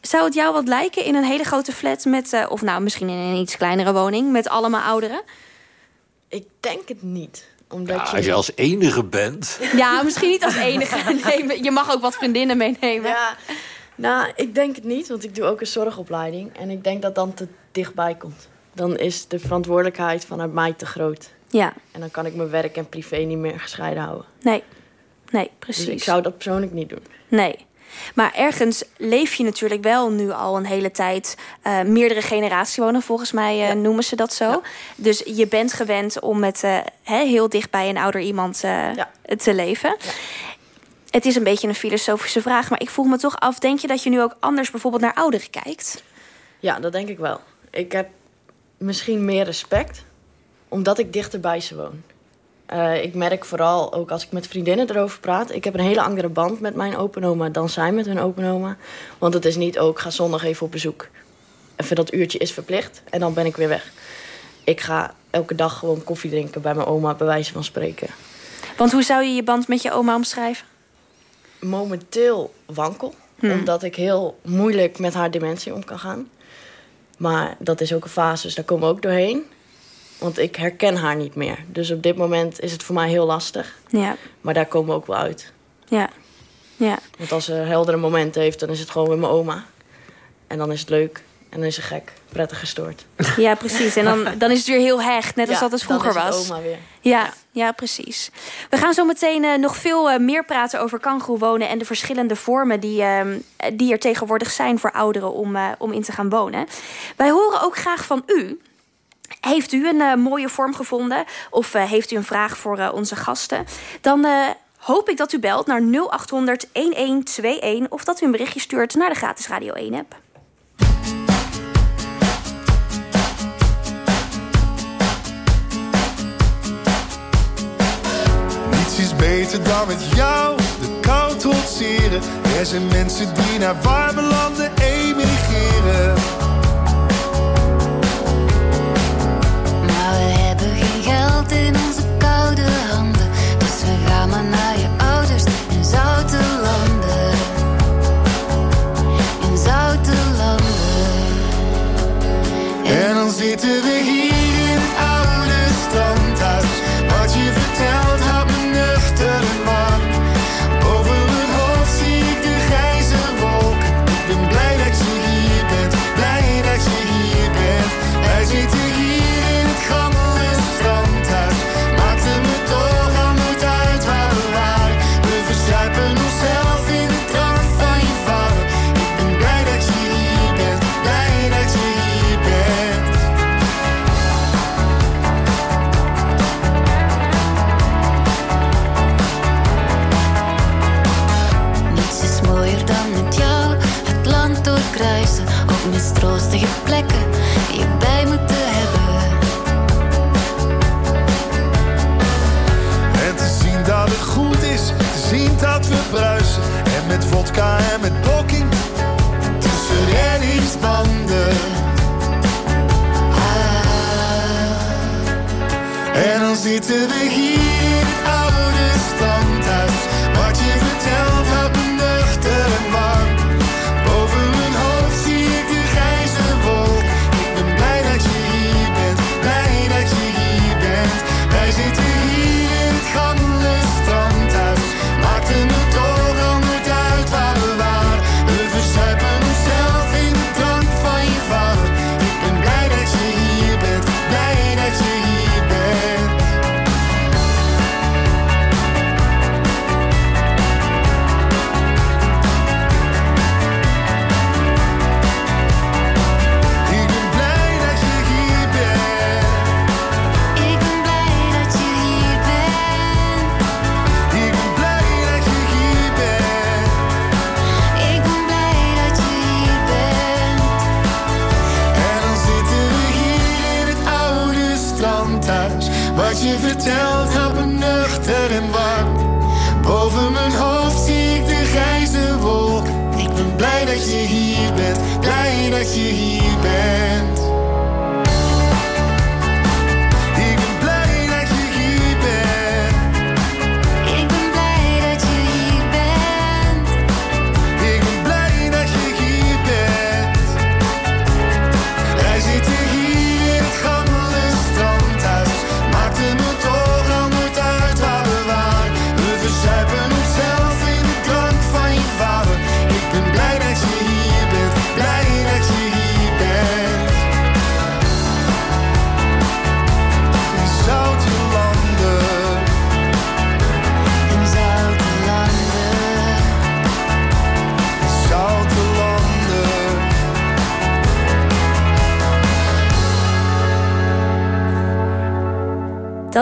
Zou het jou wat lijken in een hele grote flat met... eh, of nou, misschien in een iets kleinere woning... met allemaal ouderen? Ik denk het niet. Omdat Ja, je... als je als enige bent. Ja, misschien niet als enige. Nee, je mag ook wat vriendinnen meenemen. Ja, nou, ik denk het niet, want ik doe ook een zorgopleiding. En ik denk dat dan te dichtbij komt. Dan is de verantwoordelijkheid vanuit mij te groot. Ja, En dan kan ik mijn werk en privé niet meer gescheiden houden. nee. Nee, precies. Dus ik zou dat persoonlijk niet doen. Nee. Maar ergens leef je natuurlijk wel nu al een hele tijd eh, meerdere generaties wonen. Volgens mij eh, noemen ze dat zo. Dus je bent gewend om met eh, heel dicht bij een ouder iemand te leven. Het is een beetje een filosofische vraag, maar ik vroeg me toch af: denk je dat je nu ook anders bijvoorbeeld naar ouderen kijkt? Ja, dat denk ik wel. Ik heb misschien meer respect, omdat ik dichter bij ze woon. Eh, ik merk vooral ook als ik met vriendinnen erover praat. Ik heb een hele andere band met mijn openoma dan zij met hun openoma. Want het is niet ook, ga zondag even op bezoek. Even dat uurtje is verplicht en dan ben ik weer weg. Ik ga elke dag gewoon koffie drinken bij mijn oma, bij wijze van spreken. Want hoe zou je je band met je oma omschrijven? Momenteel wankel, Hmm. omdat ik heel moeilijk met haar dementie om kan gaan. Maar dat is ook een fase, dus daar komen we ook doorheen. Want ik herken haar niet meer. Dus op dit moment is het voor mij heel lastig. Ja, Maar daar komen we ook wel uit. ja, ja. Want als ze heldere momenten heeft, dan is het gewoon weer mijn oma. En dan is het leuk. En dan is ze gek, prettig gestoord. Ja, precies. En dan, dan is het weer heel hecht, net als Ja, dat het dan vroeger is het was. oma weer. Ja, ja. precies. We gaan zo meteen eh, nog veel eh, meer praten over kangoeroe wonen en de verschillende vormen die, ehm, die er tegenwoordig zijn voor ouderen om, eh, om in te gaan wonen. Wij horen ook graag van u. Heeft u een eh, mooie vorm gevonden? Of eh, heeft u een vraag voor eh, onze gasten? Dan hoop ik dat u belt naar 0800 1121 of dat u een berichtje stuurt naar de gratis Radio 1 app. Niets is beter dan met jou de kou trotseren. Er zijn mensen die naar warme landen emigreren. En dan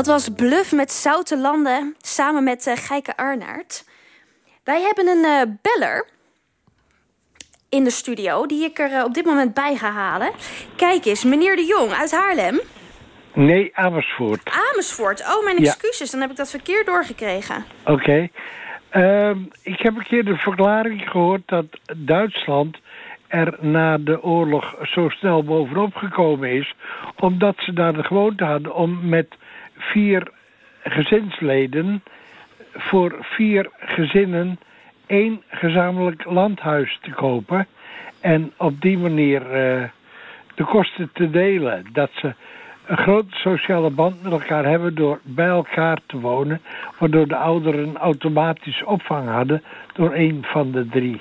was Bluff met Zoute Landen samen met uh, Geike Arnaert. Wij hebben een uh, beller in de studio die ik er uh, op dit moment bij ga halen. Kijk eens, meneer de Jong uit Haarlem. Nee, Amersfoort. Amersfoort, oh mijn excuses, ja. dan heb ik dat verkeerd doorgekregen. Oké. Okay. Uh, ik heb een keer de verklaring gehoord dat Duitsland er na de oorlog zo snel bovenop gekomen is... omdat ze daar de gewoonte hadden om met vier gezinsleden... voor vier gezinnen één gezamenlijk landhuis te kopen... en op die manier uh, de kosten te delen. Dat ze een grote sociale band met elkaar hebben door bij elkaar te wonen... waardoor de ouderen automatisch opvang hadden door een van de drie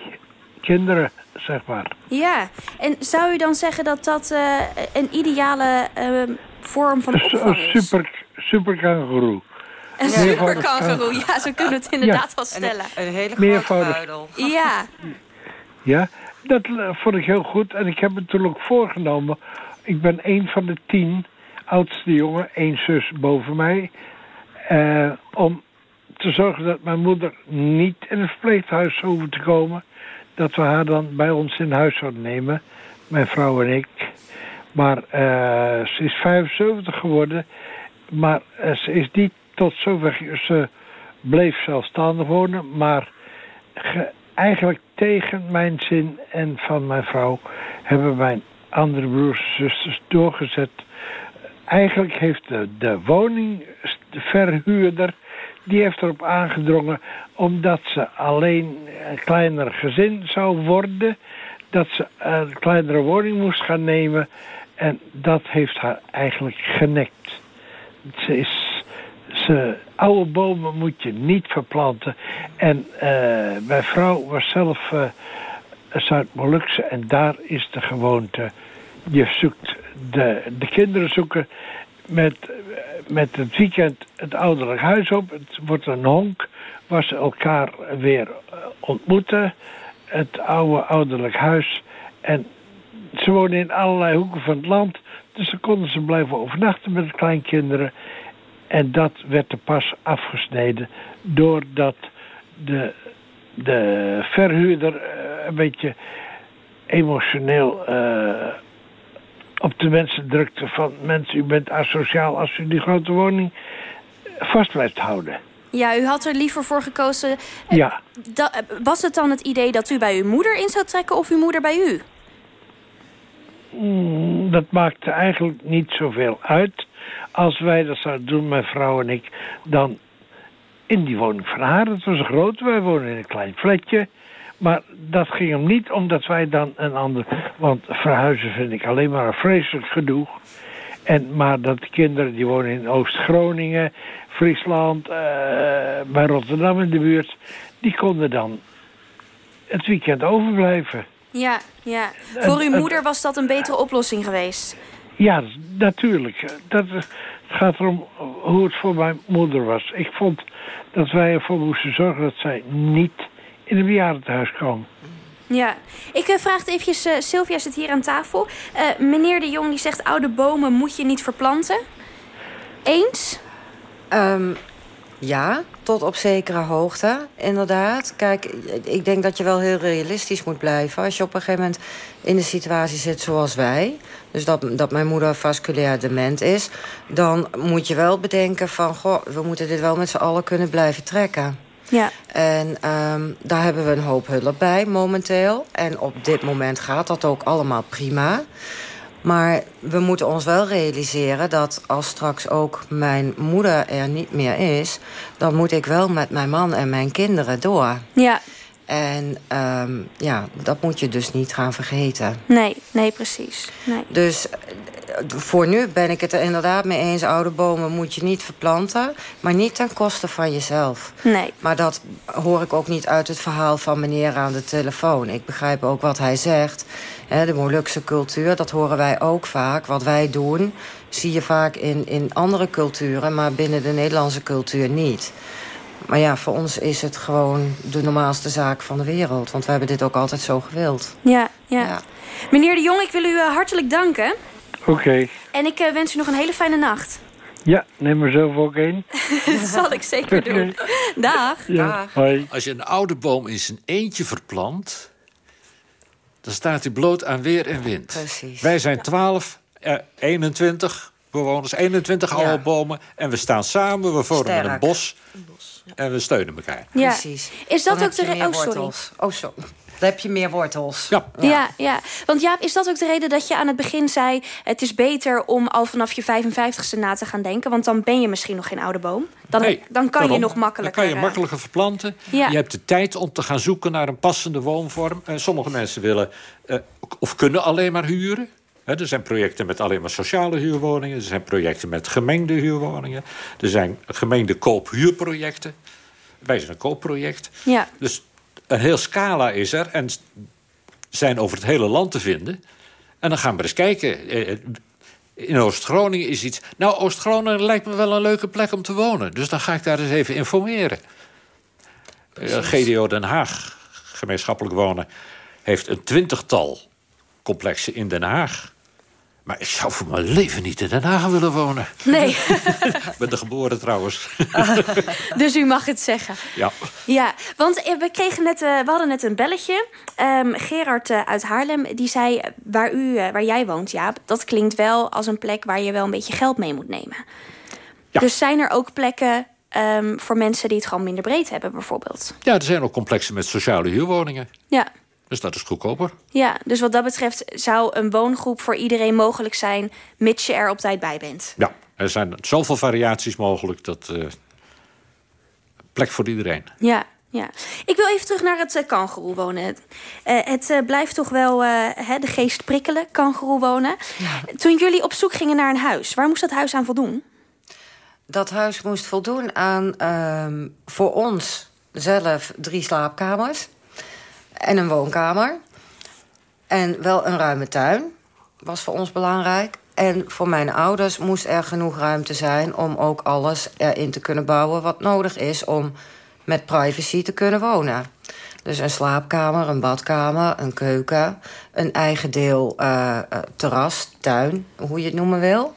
kinderen, zeg maar. Ja, en zou u dan zeggen dat dat uh, een ideale uh, vorm van opvang is? Super, super kangeroe. Een super kangeroe, ja, zo kunnen we het inderdaad ja. wel stellen. Een, een hele grote buidel. Ja. Ja, dat vond ik heel goed. En ik heb het toen ook voorgenomen. Ik ben een van de tien oudste jongen, één zus boven mij... Uh, om te zorgen dat mijn moeder niet in een verpleeghuis zou hoeven te komen dat we haar dan bij ons in huis zouden nemen. Mijn vrouw en ik. Maar uh, ze is 75 geworden. Maar uh, ze is niet tot zover... Ze bleef zelfstandig wonen. Maar ge, eigenlijk tegen mijn zin en van mijn vrouw... hebben mijn andere broers en zusters doorgezet. Eigenlijk heeft de, de woningverhuurder die heeft erop aangedrongen omdat ze alleen een kleiner gezin zou worden, dat ze een kleinere woning moest gaan nemen en dat heeft haar eigenlijk genekt. Ze is, ze, oude bomen moet je niet verplanten en uh, mijn vrouw was zelf uh, Zuid-Molukse en daar is de gewoonte, je zoekt de, de kinderen zoeken met, met het weekend het ouderlijk huis op. Het wordt een honk waar ze elkaar weer ontmoeten. Het oude ouderlijk huis. En ze wonen in allerlei hoeken van het land. Dus dan konden ze blijven overnachten met de kleinkinderen. En dat werd er pas afgesneden doordat de, de verhuurder een beetje emotioneel... Uh, op de mensen drukte van mensen, u bent asociaal als u die grote woning vast blijft houden. Ja, u had er liever voor gekozen. Ja. Da was het dan het idee dat u bij uw moeder in zou trekken of uw moeder bij u? Mm, dat maakte eigenlijk niet zoveel uit. Als wij dat zouden doen, mijn vrouw en ik, dan in die woning van haar. Het was groot, wij wonen in een klein flatje. Maar dat ging hem niet omdat wij dan een ander... Want verhuizen vind ik alleen maar een vreselijk gedoe. En, maar dat de kinderen die wonen in Oost-Groningen, Friesland, uh, bij Rotterdam in de buurt... die konden dan het weekend overblijven. Ja, ja. Voor uw moeder was dat een betere oplossing geweest? Ja, natuurlijk. Dat, het gaat erom hoe het voor mijn moeder was. Ik vond dat wij ervoor moesten zorgen dat zij niet in een bejaardentehuis komen. Ja, ik uh, vraag het eventjes, uh, Sylvia zit hier aan tafel. Uh, meneer de Jong die zegt oude bomen moet je niet verplanten. Eens? Um, ja, tot op zekere hoogte, inderdaad. Kijk, ik denk dat je wel heel realistisch moet blijven... als je op een gegeven moment in de situatie zit zoals wij... dus dat, dat mijn moeder vasculair dement is... dan moet je wel bedenken van... goh, we moeten dit wel met z'n allen kunnen blijven trekken. Ja. En um, daar hebben we een hoop hulp bij momenteel. En op dit moment gaat dat ook allemaal prima. Maar we moeten ons wel realiseren dat als straks ook mijn moeder er niet meer is... dan moet ik wel met mijn man en mijn kinderen door. Ja. En um, ja, dat moet je dus niet gaan vergeten. Nee, nee, precies. Nee. Dus voor nu ben ik het er inderdaad mee eens. Oude bomen moet je niet verplanten. Maar niet ten koste van jezelf. Nee. Maar dat hoor ik ook niet uit het verhaal van meneer aan de telefoon. Ik begrijp ook wat hij zegt. De Molukse cultuur, dat horen wij ook vaak. Wat wij doen, zie je vaak in, in andere culturen... maar binnen de Nederlandse cultuur niet. Maar ja, voor ons is het gewoon de normaalste zaak van de wereld. Want we hebben dit ook altijd zo gewild. Ja, ja. ja. Meneer de Jong, ik wil u uh, hartelijk danken. Oké. Okay. En ik uh, wens u nog een hele fijne nacht. Ja, neem er zelf ook een. Dat zal ik zeker doen. Dag. Ja, hoi. Als je een oude boom in zijn eentje verplant... dan staat hij bloot aan weer en wind. Precies. Wij zijn 12, eh, 21 bewoners, 21 oude Ja. bomen... en we staan samen, we vormen Sterk. een bos... en we steunen elkaar. Ja. Precies. Is dat Dan ook de heb je re- meer oh, sorry. Oh, zo. Dan heb je meer wortels. Ja, Ja. ja, Want Jaap, is dat ook de reden dat je aan het begin zei... het is beter om al vanaf je 55ste na te gaan denken... want dan ben je misschien nog geen oude boom. Dan, Nee, dan kan je nog makkelijker... Dan kan je eh, makkelijker verplanten. Ja. Je hebt de tijd om te gaan zoeken naar een passende woonvorm. En sommige mensen willen eh, of kunnen alleen maar huren. Hè, er zijn projecten met alleen maar sociale huurwoningen. Er zijn projecten met gemengde huurwoningen. Er zijn gemengde koop-huurprojecten. Wij zijn een koopproject. Ja, Dus een heel scala is er. En zijn over het hele land te vinden. En dan gaan we eens kijken. Eh, In Oost-Groningen is iets... Nou, Oost-Groningen lijkt me wel een leuke plek om te wonen. Dus dan ga ik daar eens even informeren. Eh, GDO Den Haag, gemeenschappelijk wonen... heeft een twintigtal complexen in Den Haag. Maar ik zou voor mijn leven niet in Den Haag willen wonen. nee. Ik ben er geboren trouwens. dus u mag het zeggen. ja. Ja, want eh, we, kregen net, eh, we hadden net een belletje. Ehm, Gerard eh, uit Haarlem, die zei... Waar, u, waar jij woont, Jaap, dat klinkt wel als een plek... waar je wel een beetje geld mee moet nemen. Ja. Dus zijn er ook plekken ehm, voor mensen die het gewoon minder breed hebben, bijvoorbeeld? ja, er zijn ook complexen met sociale huurwoningen. Ja. Dus dat is goedkoper. Ja, dus wat dat betreft zou een woongroep voor iedereen mogelijk zijn... mits je er op tijd bij bent. Ja, er zijn zoveel variaties mogelijk dat. eh, plek voor iedereen. Ja, ja. Ik wil even terug naar het uh, kangeroe wonen. Eh, het eh, blijft toch wel eh, hè, de geest prikkelen, kangeroe wonen. Toen jullie op zoek gingen naar een huis, waar moest dat huis aan voldoen? Dat huis moest voldoen aan ehm, voor ons zelf drie slaapkamers en een woonkamer. En wel een ruime tuin, was voor ons belangrijk. En voor mijn ouders moest er genoeg ruimte zijn om ook alles erin te kunnen bouwen wat nodig is om met privacy te kunnen wonen. Dus een slaapkamer, een badkamer, een keuken, een eigen deel eh, eh, terras, tuin, hoe je het noemen wil.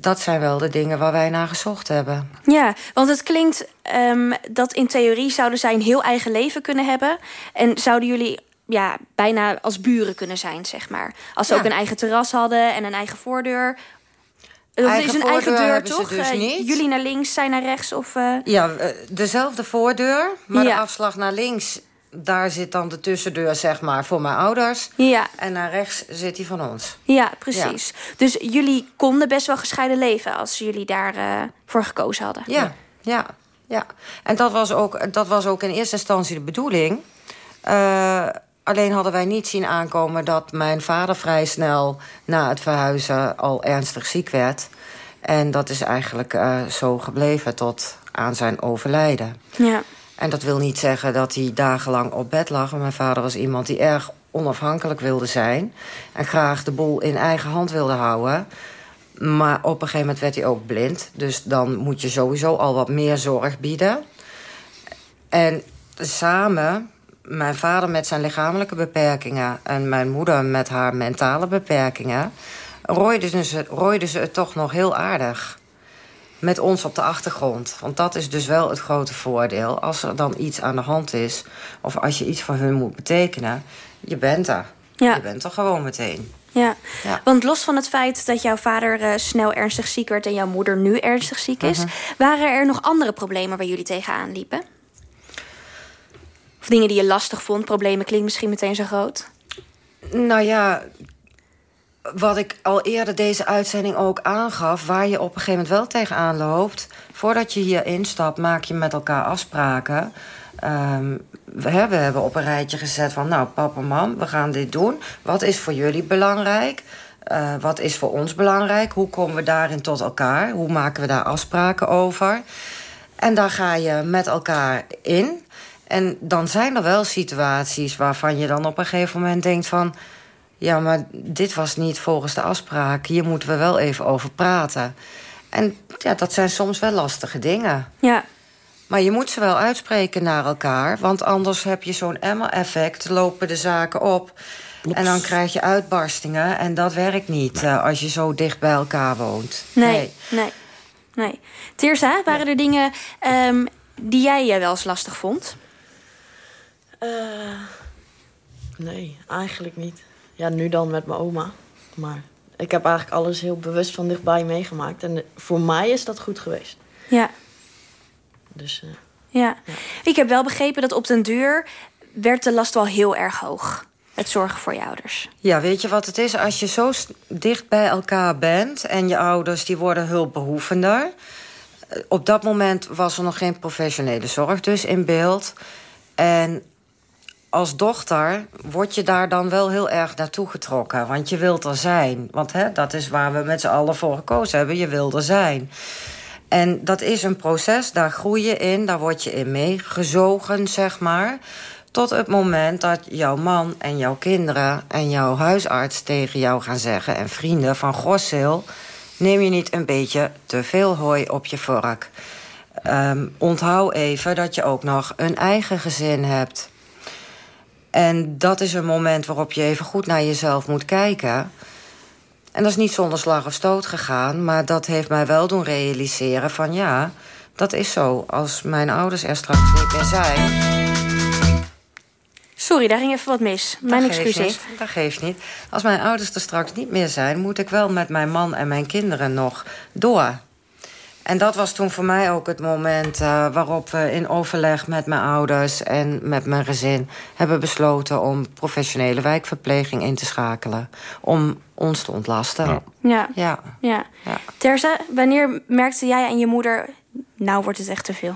Dat zijn wel de dingen waar wij naar gezocht hebben. Ja, want het klinkt ehm, dat in theorie zouden zij een heel eigen leven kunnen hebben. En zouden jullie ja, bijna als buren kunnen zijn, zeg maar. Als ze Ja. ook een eigen terras hadden en een eigen voordeur. Dat Eigen is een eigen deur, toch? dus Eh. Jullie naar links, zij naar rechts? Of, eh, Ja, eh, dezelfde voordeur, maar Ja. de afslag naar links... daar zit dan de tussendeur, zeg maar, voor mijn ouders. Ja, En naar rechts zit die van ons. ja, precies. Dus jullie konden best wel gescheiden leven... als jullie daarvoor voor gekozen hadden. Ja, ja, ja. En dat was ook, dat was ook in eerste instantie de bedoeling. Eh, alleen hadden wij niet zien aankomen dat mijn vader vrij snel... na het verhuizen al ernstig ziek werd. En dat is eigenlijk eh, zo gebleven tot aan zijn overlijden. Ja. En dat wil niet zeggen dat hij dagenlang op bed lag. Mijn vader was iemand die erg onafhankelijk wilde zijn. En graag de boel in eigen hand wilde houden. Maar op een gegeven moment werd hij ook blind. Dus dan moet je sowieso al wat meer zorg bieden. En samen, mijn vader met zijn lichamelijke beperkingen... en mijn moeder met haar mentale beperkingen... rooiden ze, rooiden ze het toch nog heel aardig met ons op de achtergrond. Want dat is dus wel het grote voordeel. Als er dan iets aan de hand is... of als je iets voor hun moet betekenen... je bent er. Ja. Je bent er gewoon meteen. Ja. Ja. want los van het feit dat jouw vader eh, snel ernstig ziek werd... en jouw moeder nu ernstig ziek is... Mhm. waren er nog andere problemen waar jullie tegenaan liepen? Of dingen die je lastig vond? Problemen klinkt misschien meteen zo groot. Nou ja, wat ik al eerder deze uitzending ook aangaf... waar je op een gegeven moment wel tegenaan loopt... voordat je hier instapt, maak je met elkaar afspraken... Ehm, we, hebben, we hebben op een rijtje gezet van... nou, papa, mam, we gaan dit doen. Wat is voor jullie belangrijk? Eh, wat is voor ons belangrijk? Hoe komen we daarin tot elkaar? Hoe maken we daar afspraken over? En daar ga je met elkaar in. En dan zijn er wel situaties waarvan je dan op een gegeven moment denkt van... ja, maar dit was niet volgens de afspraak. Hier moeten we wel even over praten. En ja, dat zijn soms wel lastige dingen. Ja, Maar je moet ze wel uitspreken naar elkaar. Want anders heb je zo'n Emma-effect. Lopen de zaken op. En dan krijg je uitbarstingen. En dat werkt niet eh, als je zo dicht bij elkaar woont. nee, nee. Nee. Tirza, waren er dingen ehm, die jij wel eens lastig vond? Eh, nee, eigenlijk niet. Ja, nu dan met mijn oma. Maar ik heb eigenlijk alles heel bewust van dichtbij meegemaakt. En voor mij is dat goed geweest. Ja. Dus eh, Ja. Ik heb wel begrepen dat op den duur werd de last wel heel erg hoog. Het zorgen voor je ouders. Ja, weet je wat het is? Als je zo dicht bij elkaar bent en je ouders die worden hulpbehoevender. eh, Op dat moment was er nog geen professionele zorg dus in beeld. En als dochter word je daar dan wel heel erg naartoe getrokken. Want je wilt er zijn. Want hè, dat is waar we met z'n allen voor gekozen hebben. Je wil er zijn. En dat is een proces, daar groei je in, daar word je in meegezogen, zeg maar. Tot het moment dat jouw man en jouw kinderen en jouw huisarts tegen jou gaan zeggen... en vrienden van, goh, Sil, neem je niet een beetje te veel hooi op je vork. Ehm, onthoud even dat je ook nog een eigen gezin hebt. En dat is een moment waarop je even goed naar jezelf moet kijken... En dat is niet zonder slag of stoot gegaan, maar dat heeft mij wel doen realiseren van ja, dat is zo. Als mijn ouders er straks niet meer zijn. Sorry, daar ging even wat mis. Mijn dat geeft excuses. niet, Dat geeft niet. Als mijn ouders er straks niet meer zijn, moet ik wel met mijn man en mijn kinderen nog door. En dat was toen voor mij ook het moment eh, waarop we in overleg met mijn ouders en met mijn gezin hebben besloten om professionele wijkverpleging in te schakelen. Om ons te ontlasten. Ja. Ja. ja. Ja. Terza, wanneer merkte jij en je moeder... nou wordt het echt te veel?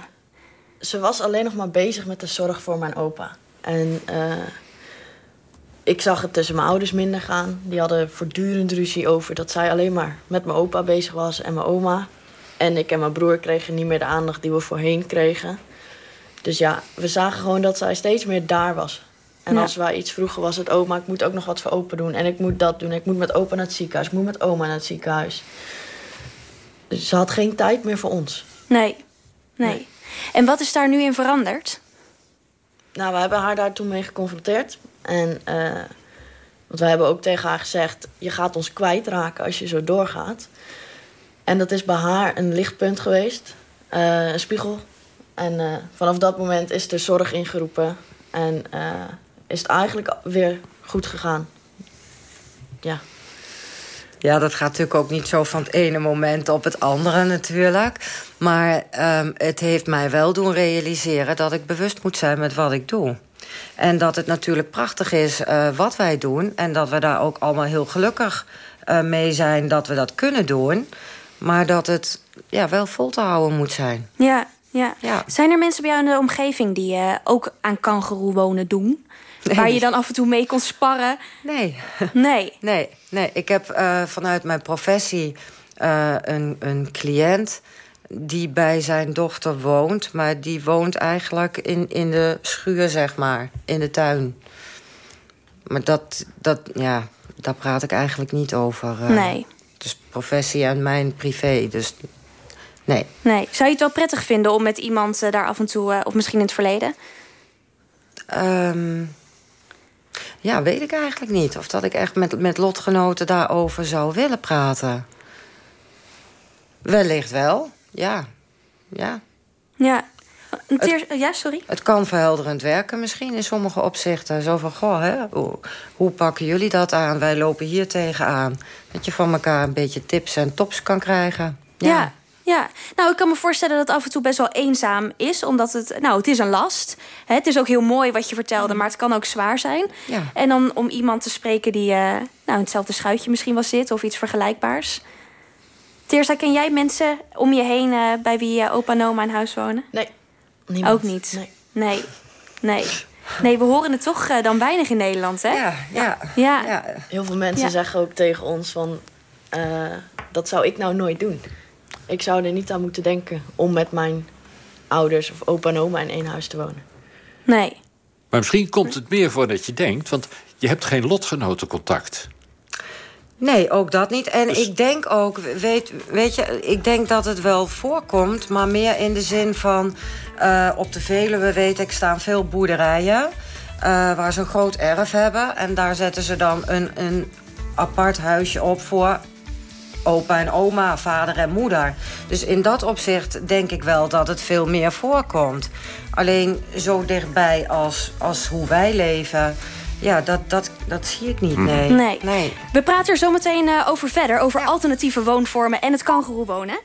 ze was alleen nog maar bezig met de zorg voor mijn opa. En eh, ik zag het tussen mijn ouders minder gaan. Die hadden voortdurend ruzie over dat zij alleen maar met mijn opa bezig was en mijn oma. En ik en mijn broer kregen niet meer de aandacht die we voorheen kregen. Dus ja, we zagen gewoon dat zij steeds meer daar was. En Ja. als wij iets vroegen was het oma, ik moet ook nog wat voor opa doen. En ik moet dat doen. Ik moet met opa naar het ziekenhuis. Ik moet met oma naar het ziekenhuis. Dus ze had geen tijd meer voor ons. Nee. nee. En wat is daar nu in veranderd? Nou, we hebben haar daar toen mee geconfronteerd. En, eh, want we hebben ook tegen haar gezegd... je gaat ons kwijtraken als je zo doorgaat. En dat is bij haar een lichtpunt geweest. eh, een spiegel. En eh, vanaf dat moment is de zorg ingeroepen. En eh, is het eigenlijk weer goed gegaan. Ja. Ja, dat gaat natuurlijk ook niet zo van het ene moment op het andere natuurlijk. Maar ehm, het heeft mij wel doen realiseren dat ik bewust moet zijn met wat ik doe. En dat het natuurlijk prachtig is wat wij doen. En dat we daar ook allemaal heel gelukkig mee zijn dat we dat kunnen doen. Maar dat het ja, wel vol te houden moet zijn. Ja, ja. Ja. Zijn er mensen bij jou in de omgeving die eh, ook aan kangeroe wonen doen? Nee. Waar je dan af en toe mee kon sparren? Nee. Nee. Nee, nee. ik heb eh, vanuit mijn professie eh, een, een cliënt die bij zijn dochter woont, maar die woont eigenlijk in, in de schuur, zeg maar, in de tuin. Maar dat, dat ja, daar praat ik eigenlijk niet over. Nee. Dus professie en mijn privé, dus nee. Nee. Zou je het wel prettig vinden om met iemand eh, daar af en toe... eh, of misschien in het verleden? Ehm, ja, weet ik eigenlijk niet. Of dat ik echt met, met lotgenoten daarover zou willen praten. Wellicht wel, ja. Ja. Ja. Teer- Ja, sorry? Het kan verhelderend werken misschien in sommige opzichten. Zo van, goh, hè, hoe, hoe pakken jullie dat aan? Wij lopen hier tegenaan. Dat je van elkaar een beetje tips en tops kan krijgen. Ja. ja. Nou, ik kan me voorstellen dat het af en toe best wel eenzaam is. Omdat het... Nou, het is een last. Hè, het is ook heel mooi wat je vertelde, maar het kan ook zwaar zijn. Ja. En dan om iemand te spreken die eh, nou, in hetzelfde schuitje misschien wel zit... of iets vergelijkbaars. Teersa, ken jij mensen om je heen... eh, bij wie eh, opa en oma in huis wonen? Nee, niemand. Ook niet? Nee. Nee. Nee. Nee, we horen het toch eh, dan weinig in Nederland, hè? Ja, ja. Ja. ja. Heel veel mensen Ja. zeggen ook tegen ons van... eh, dat zou ik nou nooit doen. Ik zou er niet aan moeten denken om met mijn ouders of opa en oma in één huis te wonen. Nee. Maar misschien komt het meer voor dat je denkt... want je hebt geen lotgenotencontact. Nee, ook dat niet. En ik denk ook, weet, weet je, ik denk dat het wel voorkomt, maar meer in de zin van eh, op de Veluwe weet ik staan veel boerderijen eh, waar ze een groot erf hebben en daar zetten ze dan een, een apart huisje op voor opa en oma, vader en moeder. Dus in dat opzicht denk ik wel dat het veel meer voorkomt. Alleen zo dichtbij als, als hoe wij leven... Ja, dat, dat, dat zie ik niet, nee. Nee. nee. We praten er zo meteen eh, over verder, over alternatieve woonvormen en het kangeroe wonen.